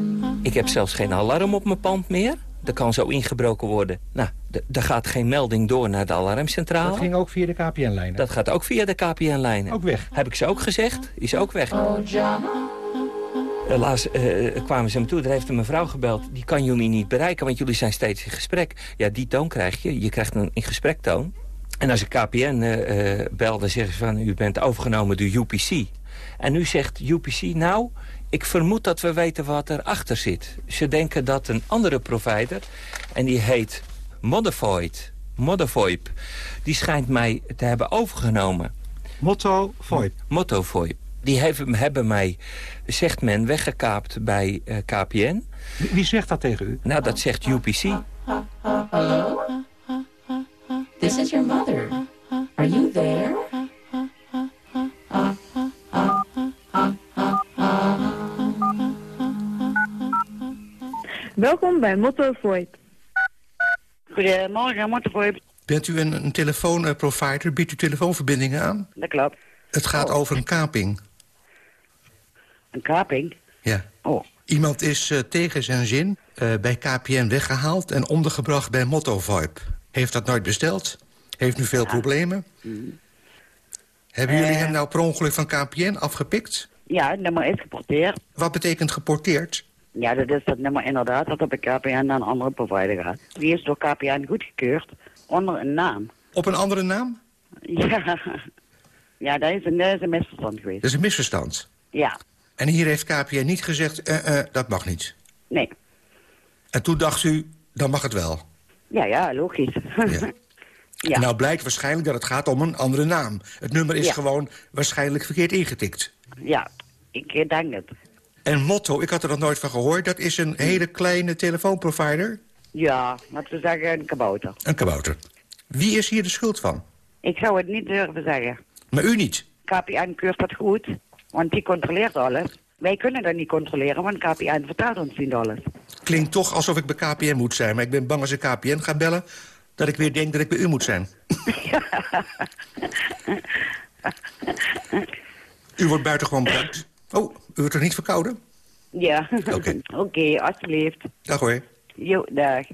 Ik heb zelfs geen alarm op mijn pand meer. Er kan zo ingebroken worden. Nou, er gaat geen melding door naar de alarmcentrale. Dat ging ook via de KPN-lijnen? Dat gaat ook via de KPN-lijnen. Ook weg? Heb ik ze ook gezegd. Is ook weg. Helaas uh, kwamen ze me toe. Er heeft een mevrouw gebeld. Die kan jullie niet bereiken, want jullie zijn steeds in gesprek. Ja, die toon krijg je. Je krijgt een in gesprektoon. En als ik KPN uh, bel, dan zeggen ze van... u bent overgenomen door UPC. En nu zegt UPC, nou, ik vermoed dat we weten wat erachter zit. Ze denken dat een andere provider, en die heet Modified Moddervoip. Die schijnt mij te hebben overgenomen. Motto VoIP? Motto VoIP. Die hebben, hebben mij, zegt men, weggekaapt bij uh, KPN. Wie, wie zegt dat tegen u? Nou, dat zegt UPC. Hello? This is your mother. Are you there? Welkom bij Motto VoIP. Goedemorgen, Motto VoIP. Bent u een, een telefoonprovider? Biedt u telefoonverbindingen aan? Dat klopt. Het gaat over een kaping. Een kaping? Ja. Oh. Iemand is uh, tegen zijn zin uh, bij KPN weggehaald en ondergebracht bij Motto VoIP. Heeft dat nooit besteld? Heeft nu veel ja. problemen? Mm. Hebben uh, jullie hem nou per ongeluk van KPN afgepikt? Ja, het nummer is geporteerd. Wat betekent geporteerd? Ja, dat is dat nummer inderdaad dat op een KPN naar een andere provider gaat. Die is door KPN goedgekeurd onder een naam. Op een andere naam? Ja, ja dat, is een, dat is een misverstand geweest. Dat is een misverstand? Ja. En hier heeft KPN niet gezegd, uh, uh, dat mag niet? Nee. En toen dacht u, dan mag het wel? Ja, ja, logisch. Ja. ja. Nou blijkt waarschijnlijk dat het gaat om een andere naam. Het nummer is ja. gewoon waarschijnlijk verkeerd ingetikt. Ja, ik denk het. En Motto, ik had er nog nooit van gehoord... dat is een hele kleine telefoonprovider? Ja, laten we zeggen een kabouter. Een kabouter. Wie is hier de schuld van? Ik zou het niet durven zeggen. Maar u niet? KPN keurt dat goed, want die controleert alles. Wij kunnen dat niet controleren, want KPN vertelt ons niet alles. Klinkt toch alsof ik bij KPN moet zijn, maar ik ben bang als ik KPN ga bellen... dat ik weer denk dat ik bij u moet zijn. u wordt buitengewoon bedankt. Oh, u wordt er niet verkouden? Ja. Oké. Oké, okay, alsjeblieft. Dag hoor. Jo, dag.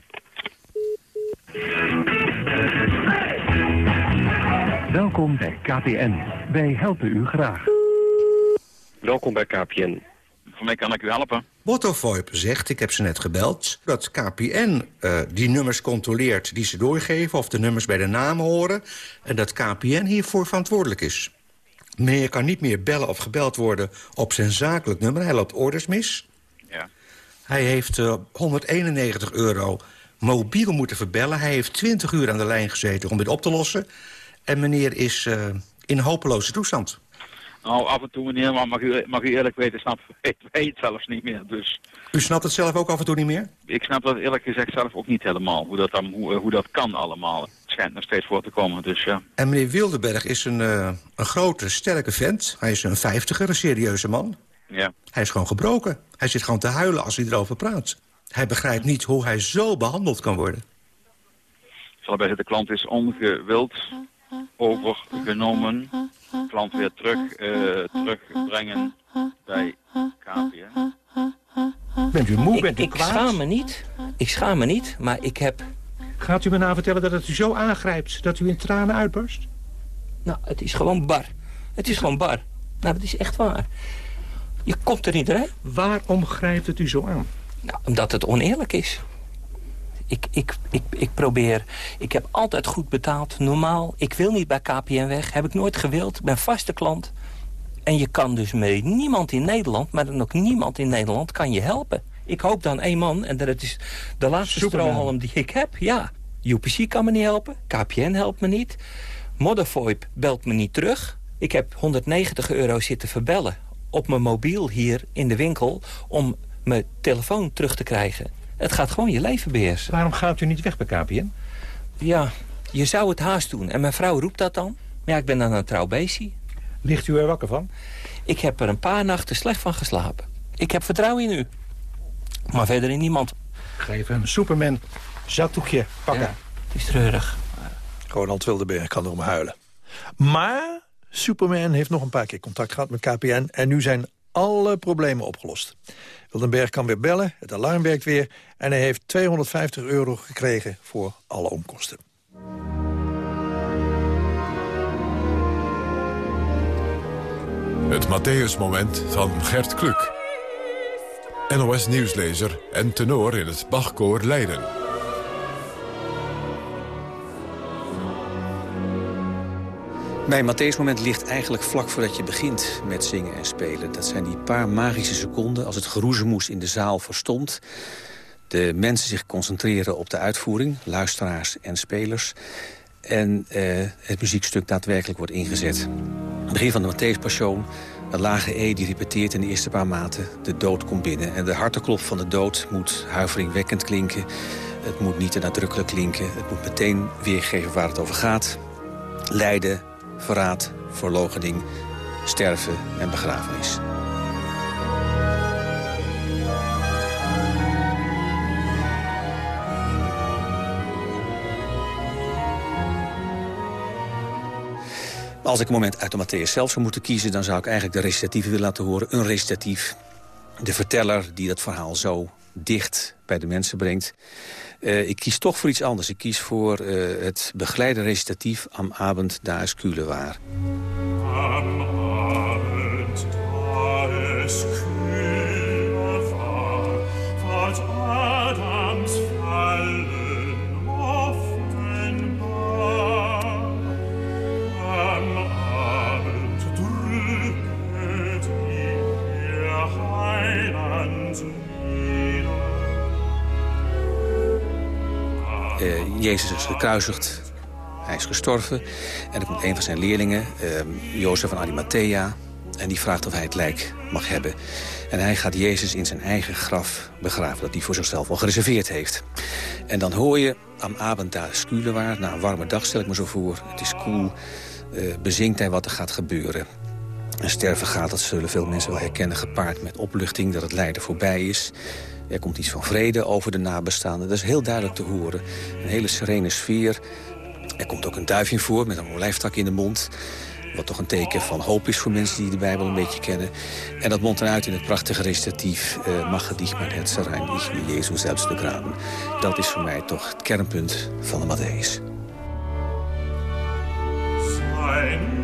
Welkom bij KPN. Wij helpen u graag. Welkom bij KPN. Voor mij kan ik u helpen. Mottovoip zegt, ik heb ze net gebeld... dat KPN uh, die nummers controleert die ze doorgeven... of de nummers bij de naam horen... en dat KPN hiervoor verantwoordelijk is. Meneer kan niet meer bellen of gebeld worden op zijn zakelijk nummer. Hij loopt orders mis. Ja. Hij heeft uh, 191 euro mobiel moeten verbellen. Hij heeft 20 uur aan de lijn gezeten om dit op te lossen. En meneer is uh, in hopeloze toestand. Nou, af en toe meneer, maar mag u, mag u eerlijk weten, snap ik weet het zelfs niet meer. Dus. U snapt het zelf ook af en toe niet meer? Ik snap dat eerlijk gezegd zelf ook niet helemaal, hoe dat, dan, hoe, hoe dat kan allemaal. Schijnt nog steeds voor te komen, dus ja. En meneer Wildenberg is een, uh, een grote, sterke vent. Hij is een vijftiger, een serieuze man. Ja. Hij is gewoon gebroken. Hij zit gewoon te huilen als hij erover praat. Hij begrijpt niet hoe hij zo behandeld kan worden. Zal bij de klant is ongewild overgenomen. Klant weer terug, uh, terugbrengen bij KPN. Bent u moe? Ik, Bent u ik kwaad? schaam me niet. Ik schaam me niet, maar ik heb... Gaat u me nou vertellen dat het u zo aangrijpt dat u in tranen uitbarst? Nou, het is gewoon bar. Het is gewoon bar. Nou, dat is echt waar. Je komt er niet doorheen. Waarom grijpt het u zo aan? Nou, omdat het oneerlijk is. Ik, ik, ik, ik probeer... Ik heb altijd goed betaald, normaal. Ik wil niet bij KPN weg. Heb ik nooit gewild. Ik ben vaste klant. En je kan dus mee niemand in Nederland... maar dan ook niemand in Nederland kan je helpen. Ik hoop dan één man, en dat is de laatste strohalm die ik heb. Ja, UPC kan me niet helpen. KPN helpt me niet. Moddervoip belt me niet terug. Ik heb 190 euro zitten verbellen op mijn mobiel hier in de winkel... om mijn telefoon terug te krijgen. Het gaat gewoon je leven beheersen. Waarom gaat u niet weg bij KPN? Ja, je zou het haast doen. En mijn vrouw roept dat dan. Maar ja, ik ben dan een trouw beestje. Ligt u er wakker van? Ik heb er een paar nachten slecht van geslapen. Ik heb vertrouwen in u. Maar verder in niemand. Geef een Superman zakdoekje pakken. Ja, het is treurig. Ronald Wildeberg kan erom huilen. Maar Superman heeft nog een paar keer contact gehad met KPN... en nu zijn alle problemen opgelost. Wildenberg kan weer bellen, het alarm werkt weer... en hij heeft 250 euro gekregen voor alle onkosten. Het Matthäus-moment van Gert Kluk. NOS-nieuwslezer en tenor in het Bachkoor Leiden. Mijn Matthäus-moment ligt eigenlijk vlak voordat je begint met zingen en spelen. Dat zijn die paar magische seconden als het geroezemoes in de zaal verstomt. de mensen zich concentreren op de uitvoering, luisteraars en spelers... en eh, het muziekstuk daadwerkelijk wordt ingezet. Het begin van de Matthäus Passion, dat lage E die repeteert in de eerste paar maten... de dood komt binnen en de harteklop van de dood moet huiveringwekkend klinken... Het moet niet te nadrukkelijk klinken. Het moet meteen weergeven waar het over gaat. Lijden, verraad, verloochening, sterven en begrafenis. Als ik een moment uit de Matthäus zelf zou moeten kiezen... dan zou ik eigenlijk de recitatieve willen laten horen. Een recitatief. De verteller die dat verhaal zo dicht bij de mensen brengt. Uh, ik kies toch voor iets anders. Ik kies voor uh, het begeleide recitatief Am Abend da es kühle Jezus is gekruisigd, hij is gestorven. En er komt een van zijn leerlingen, uh, Jozef van Arimathea... en die vraagt of hij het lijk mag hebben. En hij gaat Jezus in zijn eigen graf begraven... dat hij voor zichzelf al gereserveerd heeft. En dan hoor je am Abend daar waar, na een warme dag stel ik me zo voor. Het is koel, uh, bezinkt hij wat er gaat gebeuren. En sterven gaat, dat zullen veel mensen wel herkennen... gepaard met opluchting dat het lijden voorbij is... Er komt iets van vrede over de nabestaanden. Dat is heel duidelijk te horen. Een hele serene sfeer. Er komt ook een duifje voor met een olijftak in de mond. Wat toch een teken van hoop is voor mensen die de Bijbel een beetje kennen. En dat mondt dan uit in het prachtige recitatief... Uh, Mag dich ich will Jezus begraven. Dat is voor mij toch het kernpunt van de Matthäus. Zijn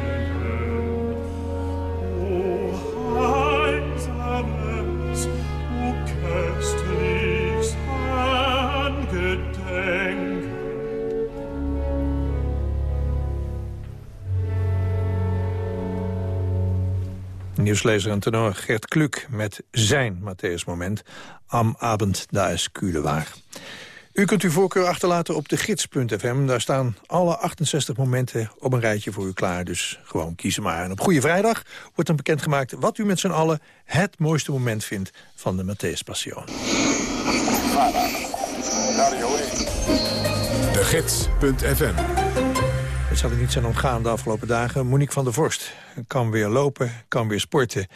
Nieuwslezer en tenor Gert Kluk met zijn Matthäus Moment. Am Abend da es kühle war. U kunt uw voorkeur achterlaten op de gids.fm. Daar staan alle 68 momenten op een rijtje voor u klaar. Dus gewoon kiezen maar. En op Goede Vrijdag wordt dan bekendgemaakt... wat u met z'n allen het mooiste moment vindt van de Matthäus Passion. De Gids.fm zal er niet zijn ontgaan de afgelopen dagen. Monique van der Vorst kan weer lopen, kan weer sporten.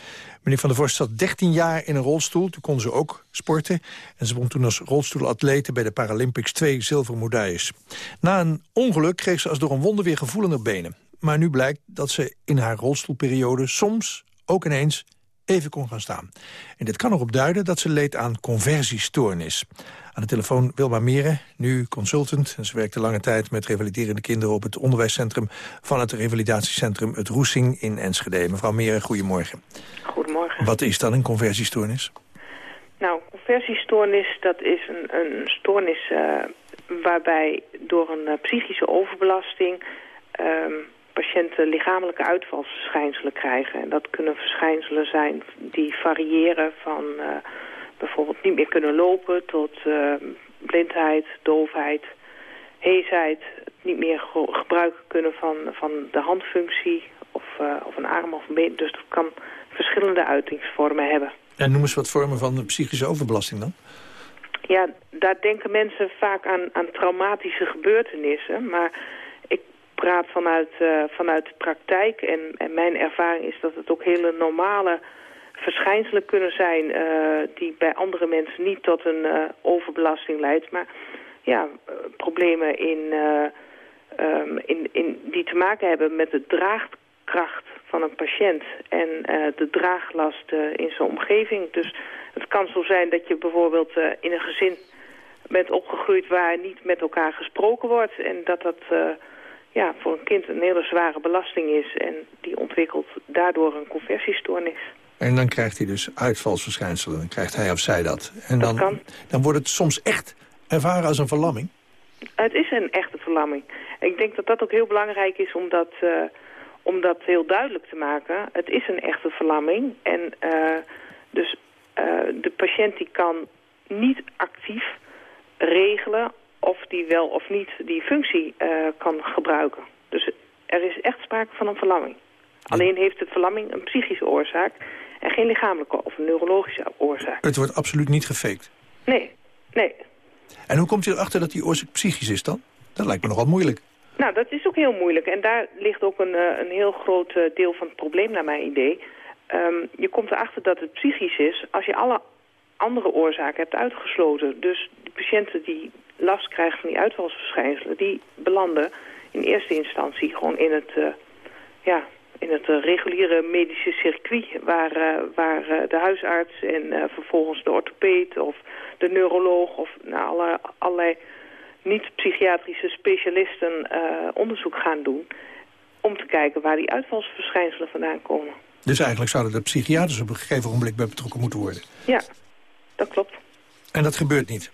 Monique van der Vorst zat 13 jaar in een rolstoel. Toen kon ze ook sporten. En ze won toen als rolstoelatlete bij de Paralympics twee zilveren medailles. Na een ongeluk kreeg ze als door een wonder weer gevoelende benen. Maar nu blijkt dat ze in haar rolstoelperiode soms ook ineens even kon gaan staan. En dit kan erop duiden dat ze leed aan conversiestoornis. Aan de telefoon Wilma Meren, nu consultant. En ze werkte lange tijd met revaliderende kinderen... op het onderwijscentrum van het revalidatiecentrum Het Roesing in Enschede. Mevrouw Meren, goedemorgen. Goedemorgen. Wat is dan een conversiestoornis? Nou, conversiestoornis, dat is een, een stoornis... Uh, waarbij door een uh, psychische overbelasting... Um, patiënten lichamelijke uitvalsverschijnselen krijgen. En dat kunnen verschijnselen zijn die variëren van uh, bijvoorbeeld niet meer kunnen lopen... tot uh, blindheid, doofheid, heesheid, niet meer ge gebruik kunnen van, van de handfunctie... Of, uh, of een arm of een been. Dus dat kan verschillende uitingsvormen hebben. En noem eens wat vormen van psychische overbelasting dan? Ja, daar denken mensen vaak aan, aan traumatische gebeurtenissen. Maar praat vanuit, uh, vanuit de praktijk. En, en mijn ervaring is dat het ook hele normale verschijnselen kunnen zijn... Uh, die bij andere mensen niet tot een uh, overbelasting leidt. Maar ja, problemen in, um, in, in, die te maken hebben met de draagkracht van een patiënt... en de draaglast in zijn omgeving. Dus het kan zo zijn dat je bijvoorbeeld in een gezin bent opgegroeid... waar niet met elkaar gesproken wordt en dat dat ja, voor een kind een hele zware belasting is. En die ontwikkelt daardoor een conversiestoornis. En dan krijgt hij dus uitvalsverschijnselen. Dan krijgt hij of zij dat. En dan, dan wordt het soms echt ervaren als een verlamming. Het is een echte verlamming. Ik denk dat dat ook heel belangrijk is om dat, eh, om dat heel duidelijk te maken. Het is een echte verlamming. En eh, dus eh, de patiënt die kan niet actief regelen of die wel of niet die functie kan gebruiken. Dus er is echt sprake van een verlamming. Alleen heeft de verlamming een psychische oorzaak en geen lichamelijke of neurologische oorzaak. Het wordt absoluut niet gefaked? Nee, nee. En hoe komt u erachter dat die oorzaak psychisch is dan? Dat lijkt me nogal moeilijk. Nou, dat is ook heel moeilijk. En daar ligt ook een, eh, een heel groot eh, deel van het probleem naar mijn idee. Ehm, je komt erachter dat het psychisch is als je alle andere oorzaken hebt uitgesloten. Dus de patiënten die last krijgen van die uitvalsverschijnselen... die belanden in eerste instantie gewoon in het, uh, ja, in het reguliere medische circuit... waar, waar de huisarts en vervolgens de orthopeed of de neuroloog... of nou, alle, allerlei niet-psychiatrische specialisten onderzoek gaan doen... om te kijken waar die uitvalsverschijnselen vandaan komen. Dus eigenlijk zouden de psychiaters op een gegeven moment bij betrokken moeten worden? Ja, dat klopt. En dat gebeurt niet?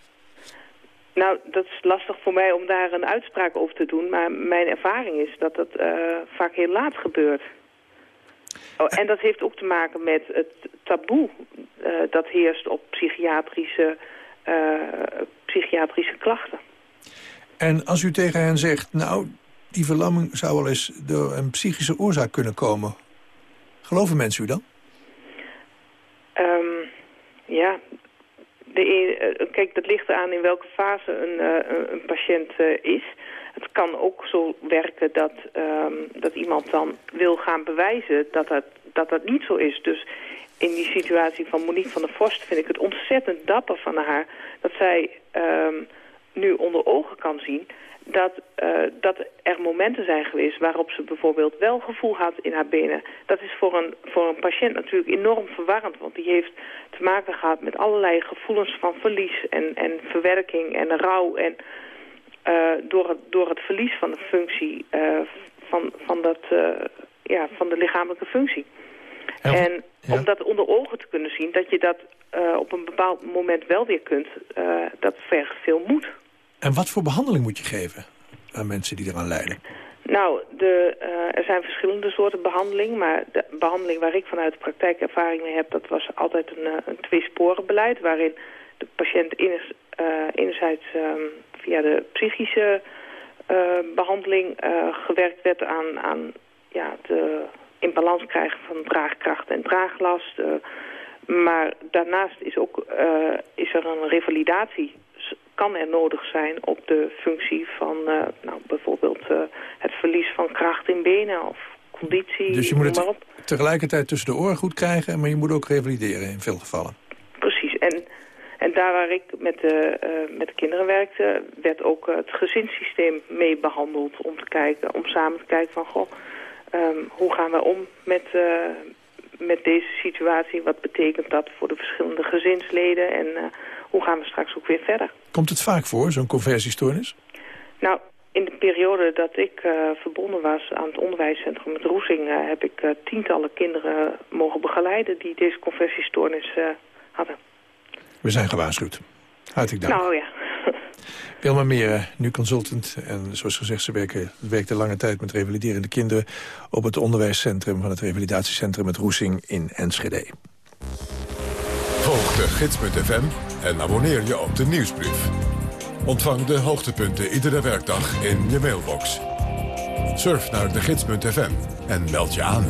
Nou, dat is lastig voor mij om daar een uitspraak over te doen. Maar mijn ervaring is dat dat uh, vaak heel laat gebeurt. Oh, en dat heeft ook te maken met het taboe uh, dat heerst op psychiatrische, psychiatrische klachten. En als u tegen hen zegt, nou, die verlamming zou wel eens door een psychische oorzaak kunnen komen. Geloven mensen u dan? Um, ja, de, uh, kijk, dat ligt eraan in welke fase een, uh, een patiënt uh, is. Het kan ook zo werken dat, um, dat iemand dan wil gaan bewijzen dat dat, dat dat niet zo is. Dus in die situatie van Monique van der Vorst vind ik het ontzettend dapper van haar... dat zij... Um, nu onder ogen kan zien dat, uh, dat er momenten zijn geweest waarop ze bijvoorbeeld wel gevoel had in haar benen. Dat is voor een, voor een patiënt natuurlijk enorm verwarrend, want die heeft te maken gehad met allerlei gevoelens van verlies en, en verwerking en rouw. En uh, door, het, door het verlies van de functie uh, van, van, dat, ja, van de lichamelijke functie. Ja. En ja. om dat onder ogen te kunnen zien, dat je dat op een bepaald moment wel weer kunt, dat vergt veel moed. En wat voor behandeling moet je geven aan mensen die eraan lijden? Nou, de, uh, er zijn verschillende soorten behandeling. Maar de behandeling waar ik vanuit de praktijk ervaring mee heb... dat was altijd een, uh, een tweesporenbeleid... waarin de patiënt uh, enerzijds um, via de psychische behandeling gewerkt werd aan, aan ja, de in balans krijgen van draagkracht en draaglast. maar daarnaast is, ook, is er een revalidatie kan er nodig zijn op de functie van uh, nou, bijvoorbeeld uh, het verlies van kracht in benen of conditie. Dus je moet het tegelijkertijd tussen de oren goed krijgen, maar je moet ook revalideren in veel gevallen. Precies. En, en daar waar ik met de, uh, met de kinderen werkte, werd ook het gezinssysteem mee behandeld om te kijken, om samen te kijken van goh, um, hoe gaan we om met, met deze situatie? Wat betekent dat voor de verschillende gezinsleden en hoe gaan we straks ook weer verder? Komt het vaak voor, zo'n conversiestoornis? Nou, in de periode dat ik uh, verbonden was aan het onderwijscentrum met Roesing... Uh, heb ik uh, tientallen kinderen mogen begeleiden die deze conversiestoornis hadden. We zijn gewaarschuwd. Hartelijk dank. Nou ja. Wilma Meren, nu consultant. En zoals gezegd, ze werken, werkte lange tijd met revaliderende kinderen... op het onderwijscentrum van het revalidatiecentrum met Roesing in Enschede. Volg de gids.fm en abonneer je op de nieuwsbrief. Ontvang de hoogtepunten iedere werkdag in je mailbox. Surf naar de gids.fm en meld je aan.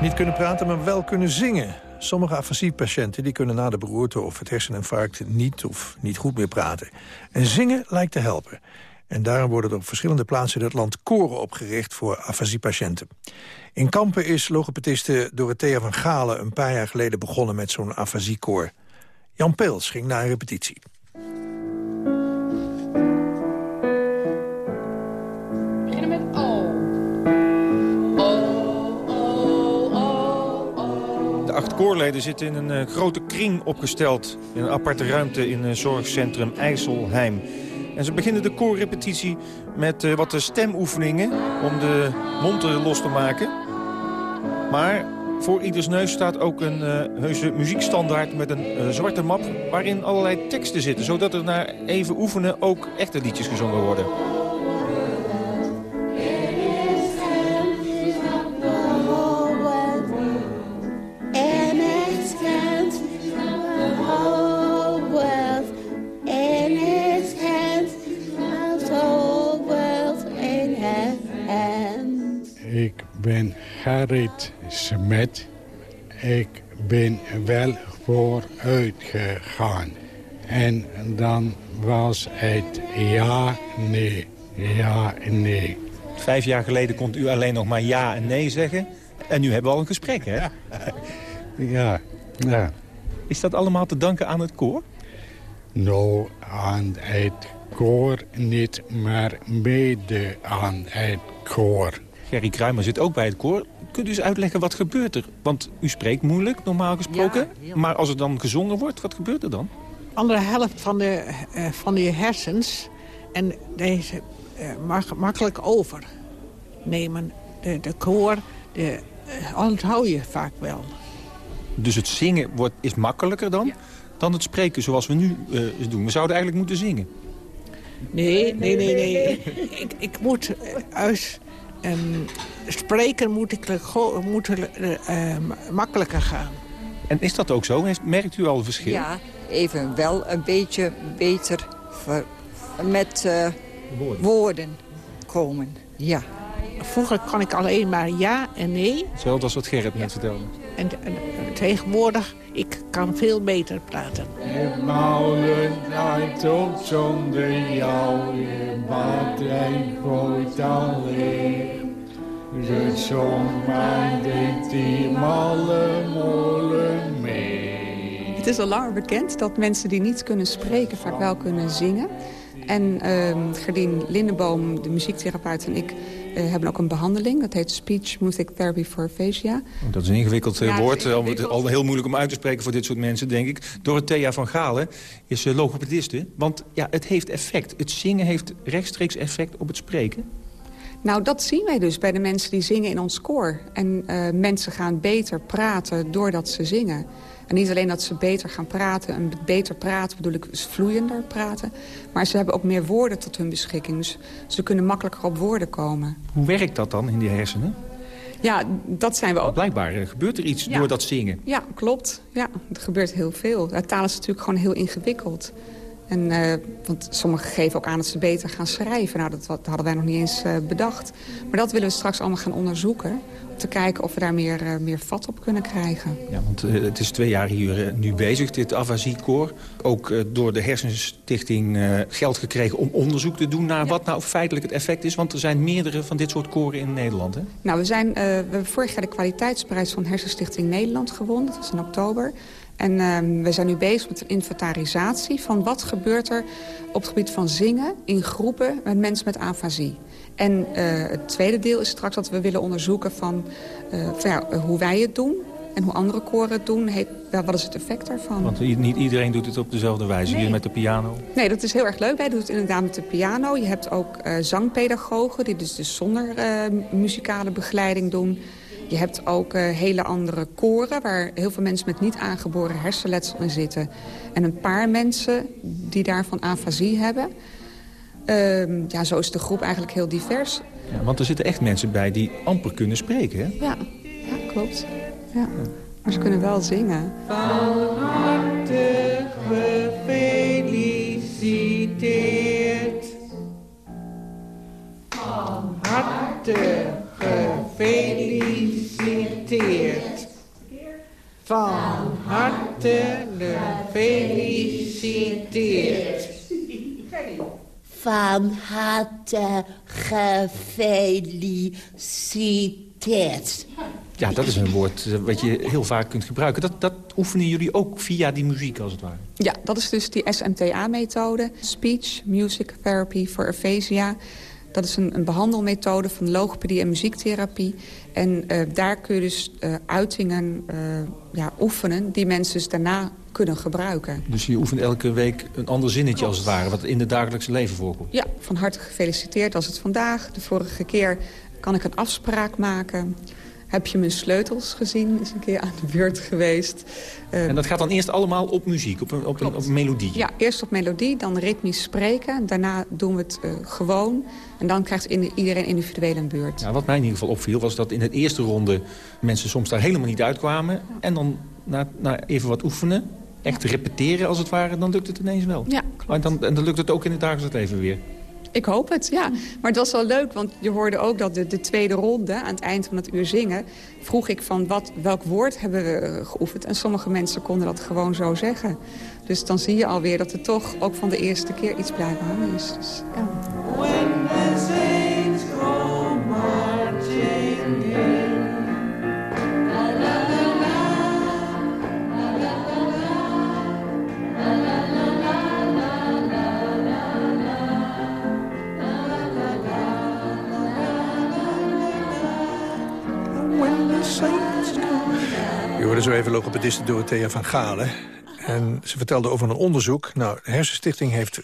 Niet kunnen praten, maar wel kunnen zingen. Sommige afasiepatiënten die kunnen na de beroerte of het herseninfarct niet of niet goed meer praten. En zingen lijkt te helpen. En daarom worden er op verschillende plaatsen in het land koren opgericht voor afasiepatiënten. In Kampen is logopediste Dorothea van Galen een paar jaar geleden begonnen met zo'n afasiekoor. Jan Peels ging naar een repetitie. De acht koorleden zitten in een eh, grote kring opgesteld... in een aparte ruimte in het zorgcentrum IJsselheim. En ze beginnen de koorrepetitie met uh, wat stemoefeningen... om de mond los te maken. Maar voor ieders neus staat ook een uh, heuse muziekstandaard met een zwarte map... waarin allerlei teksten zitten, zodat er na even oefenen ook echte liedjes gezongen worden. ben Gerrit Smet. Ik ben wel vooruit gegaan. En dan was het ja, nee, ja, nee. Vijf jaar geleden kon u alleen nog maar ja en nee zeggen. En nu hebben we al een gesprek, hè? Ja, ja. Is dat allemaal te danken aan het koor? Nou, aan het koor niet, maar mede aan het koor. Gerry Kruimer zit ook bij het koor. Kunt u eens uitleggen wat gebeurt er? Want u spreekt moeilijk, normaal gesproken. maar als er dan gezongen wordt, wat gebeurt er dan? Andere helft van de, uh, van die hersens... en deze uh, mag makkelijk overnemen. De, de koor, de, uh, onthoud je vaak wel. Dus het zingen wordt, is makkelijker dan? Dan het spreken zoals we nu doen. We zouden eigenlijk moeten zingen. Nee, nee, nee, nee. ik, ik moet uit en spreken moet, ik, moet uh, makkelijker gaan. En is dat ook zo? Merkt u al een verschil? Ja, even wel een beetje beter met uh, woorden. woorden. komen. Ja. Vroeger kon ik alleen maar ja en nee. Hetzelfde als wat Gerrit net vertelde. En, en, tegenwoordig, ik kan veel beter praten. Het mouwen draait ook zonder jou, je batterij gooit alleen. De zomer deed die malle molen mee. Het is al langer bekend dat mensen die niet kunnen spreken vaak wel kunnen zingen. En uh, Gerdien Lindeboom, de muziektherapeut en ik hebben ook een behandeling. Dat heet Speech Music Therapy for Aphasia. Dat is een ingewikkeld uh, woord. Al, al heel moeilijk om uit te spreken voor dit soort mensen, denk ik. Dorothea van Galen is logopediste. Want ja, het heeft effect. Het zingen heeft rechtstreeks effect op het spreken. Nou, dat zien wij dus bij de mensen die zingen in ons koor. En mensen gaan beter praten doordat ze zingen. En niet alleen dat ze beter gaan praten. En beter praten bedoel ik vloeiender praten. Maar ze hebben ook meer woorden tot hun beschikking. Dus ze kunnen makkelijker op woorden komen. Hoe werkt dat dan in die hersenen? Ja, dat zijn we ook. Blijkbaar eh, gebeurt er iets door dat zingen. Ja, klopt. Ja, er gebeurt heel veel. Taal is natuurlijk gewoon heel ingewikkeld. En, uh, want sommigen geven ook aan dat ze beter gaan schrijven. Nou, dat, dat hadden wij nog niet eens uh, bedacht. Maar dat willen we straks allemaal gaan onderzoeken. Om te kijken of we daar meer, uh, meer vat op kunnen krijgen. Ja, want het is twee jaar hier nu bezig, dit Avasiekoor. Ook door de Hersenstichting geld gekregen om onderzoek te doen... naar ja. wat nou feitelijk het effect is. Want er zijn meerdere van dit soort koren in Nederland, hè? Nou, we, zijn, we hebben vorig jaar de kwaliteitsprijs van Hersenstichting Nederland gewonnen. Dat was in oktober. En uh, we zijn nu bezig met een inventarisatie van wat gebeurt er op het gebied van zingen in groepen met mensen met afasie. En uh, het tweede deel is straks dat we willen onderzoeken van, uh, van ja, hoe wij het doen en hoe andere koren het doen. Heeft, wat is het effect daarvan? Want niet iedereen doet het op dezelfde wijze, nee. hier met de piano. Nee, dat is heel erg leuk. Wij doen het inderdaad met de piano. Je hebt ook uh, zangpedagogen die dus, dus zonder muzikale begeleiding doen... Je hebt ook uh, hele andere koren waar heel veel mensen met niet aangeboren hersenletsel in zitten. En een paar mensen die daarvan afasie hebben. Uh, ja, zo is de groep eigenlijk heel divers. Ja, want er zitten echt mensen bij die amper kunnen spreken, hè? Ja, ja klopt. Ja. Maar ze kunnen wel zingen. Van harte gefeliciteerd. Van harte gefeliciteerd. Van harte gefeliciteerd. Van harte gefeliciteerd. Ja, dat is een woord eh, wat je heel vaak kunt gebruiken. Dat, dat oefenen jullie ook via die muziek, als het ware? Ja, dat is dus die SMTA-methode. Speech Music Therapy for Aphasia. Dat is een, een behandelmethode van logopedie en muziektherapie. En uh, daar kun je dus uh, uitingen uh, ja, oefenen die mensen dus daarna kunnen gebruiken. Dus je oefent elke week een ander zinnetje als het ware... wat in het dagelijkse leven voorkomt? Ja, van harte gefeliciteerd als het vandaag. De vorige keer kan ik een afspraak maken... Heb je mijn sleutels gezien? Is een keer aan de beurt geweest. Uh, en dat gaat dan eerst allemaal op muziek, op een, op een, op melodie? Ja, eerst op melodie, dan ritmisch spreken. Daarna doen we het uh, gewoon. En dan krijgt iedereen individueel een beurt. Ja, wat mij in ieder geval opviel was dat in de eerste ronde... mensen soms daar helemaal niet uitkwamen. En dan na, na even wat oefenen, echt ja. repeteren als het ware... dan lukt het ineens wel. Ja, klopt. En dan, en dan lukt het ook in het dagelijks leven weer. Ik hoop het, ja. Maar het was wel leuk, want je hoorde ook dat de, de tweede ronde... aan het eind van het uur zingen, vroeg ik van wat, welk woord hebben we geoefend. En sommige mensen konden dat gewoon zo zeggen. Dus dan zie je alweer dat er toch ook van de eerste keer iets blijven hangen is. Dus, ja. Je hoorde zo even logopediste Dorothea van Galen. En ze vertelde over een onderzoek. Nou, de Hersenstichting heeft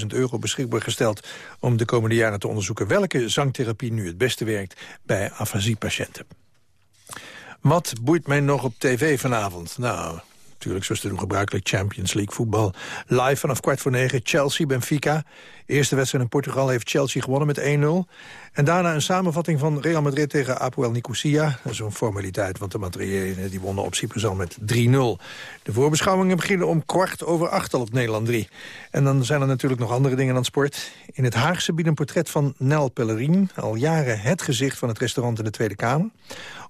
35.000 euro beschikbaar gesteld... om de komende jaren te onderzoeken welke zangtherapie nu het beste werkt... bij afasiepatiënten. Wat boeit mij nog op tv vanavond? Nou, natuurlijk zoals te doen gebruikelijk Champions League voetbal. Live vanaf kwart voor negen, Chelsea-Benfica. Eerste wedstrijd in Portugal heeft Chelsea gewonnen met 1-0. En daarna een samenvatting van Real Madrid tegen Apoel Nicosia. Dat is een formaliteit, want de Madrilen die wonnen op Cyprus al met 3-0. De voorbeschouwingen beginnen om kwart over acht al op Nederland 3. En dan zijn er natuurlijk nog andere dingen dan sport. In het Haagse biedt een portret van Nel Pellerin. Al jaren het gezicht van het restaurant in de Tweede Kamer.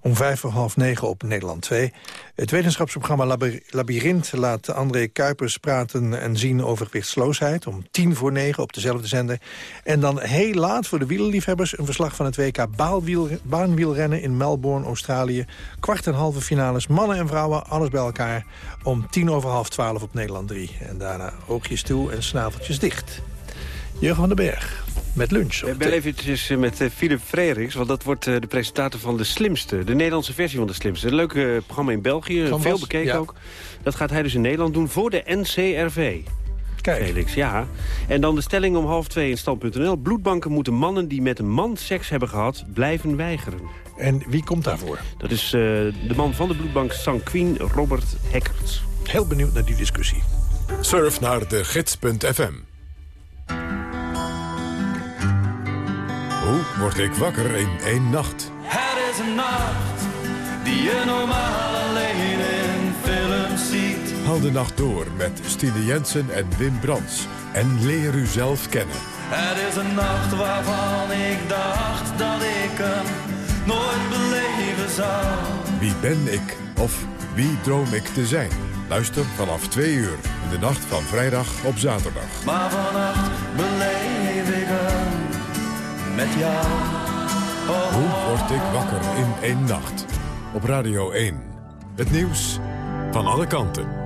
Om vijf voor half negen op Nederland 2. Het wetenschapsprogramma Labyrinth laat André Kuipers praten en zien over gewichtsloosheid. Om tien voor negen op dezelfde zender. En dan heel laat voor de wielerliefhebbers een verslag van het WK baanwielrennen in Melbourne, Australië. Kwart en halve finales, mannen en vrouwen, alles bij elkaar. Om tien over half twaalf op Nederland 3. En daarna oogjes toe en snaveltjes dicht. Jurgen van den Berg met lunch. Ik ben eventjes met uh, Philip Freriks, want dat wordt uh, de presentator van De Slimste. De Nederlandse versie van De Slimste. Een leuk uh, programma in België, veel bekeken Ja. ook. Dat gaat hij dus in Nederland doen voor de NCRV. Kijk. Felix, ja. En dan de stelling om half twee in stand.nl. Bloedbanken moeten mannen die met een man seks hebben gehad blijven weigeren. En wie komt daarvoor? Dat is eh, de man van de bloedbank Sanquin, Robert Heckerts. Heel benieuwd naar die discussie. Surf naar de gids.fm. Hoe word ik wakker in één nacht? Het is een nacht die je normaal alleen ziet. Haal de nacht door met Stine Jensen en Wim Brands. En leer u zelf kennen. Het is een nacht waarvan ik dacht dat ik hem nooit beleven zou. Wie ben ik of wie droom ik te zijn? Luister vanaf twee uur in de nacht van vrijdag op zaterdag. Maar vannacht beleef ik hem met jou. Oh, Hoe word ik wakker in één nacht? Op Radio 1. Het nieuws van alle kanten.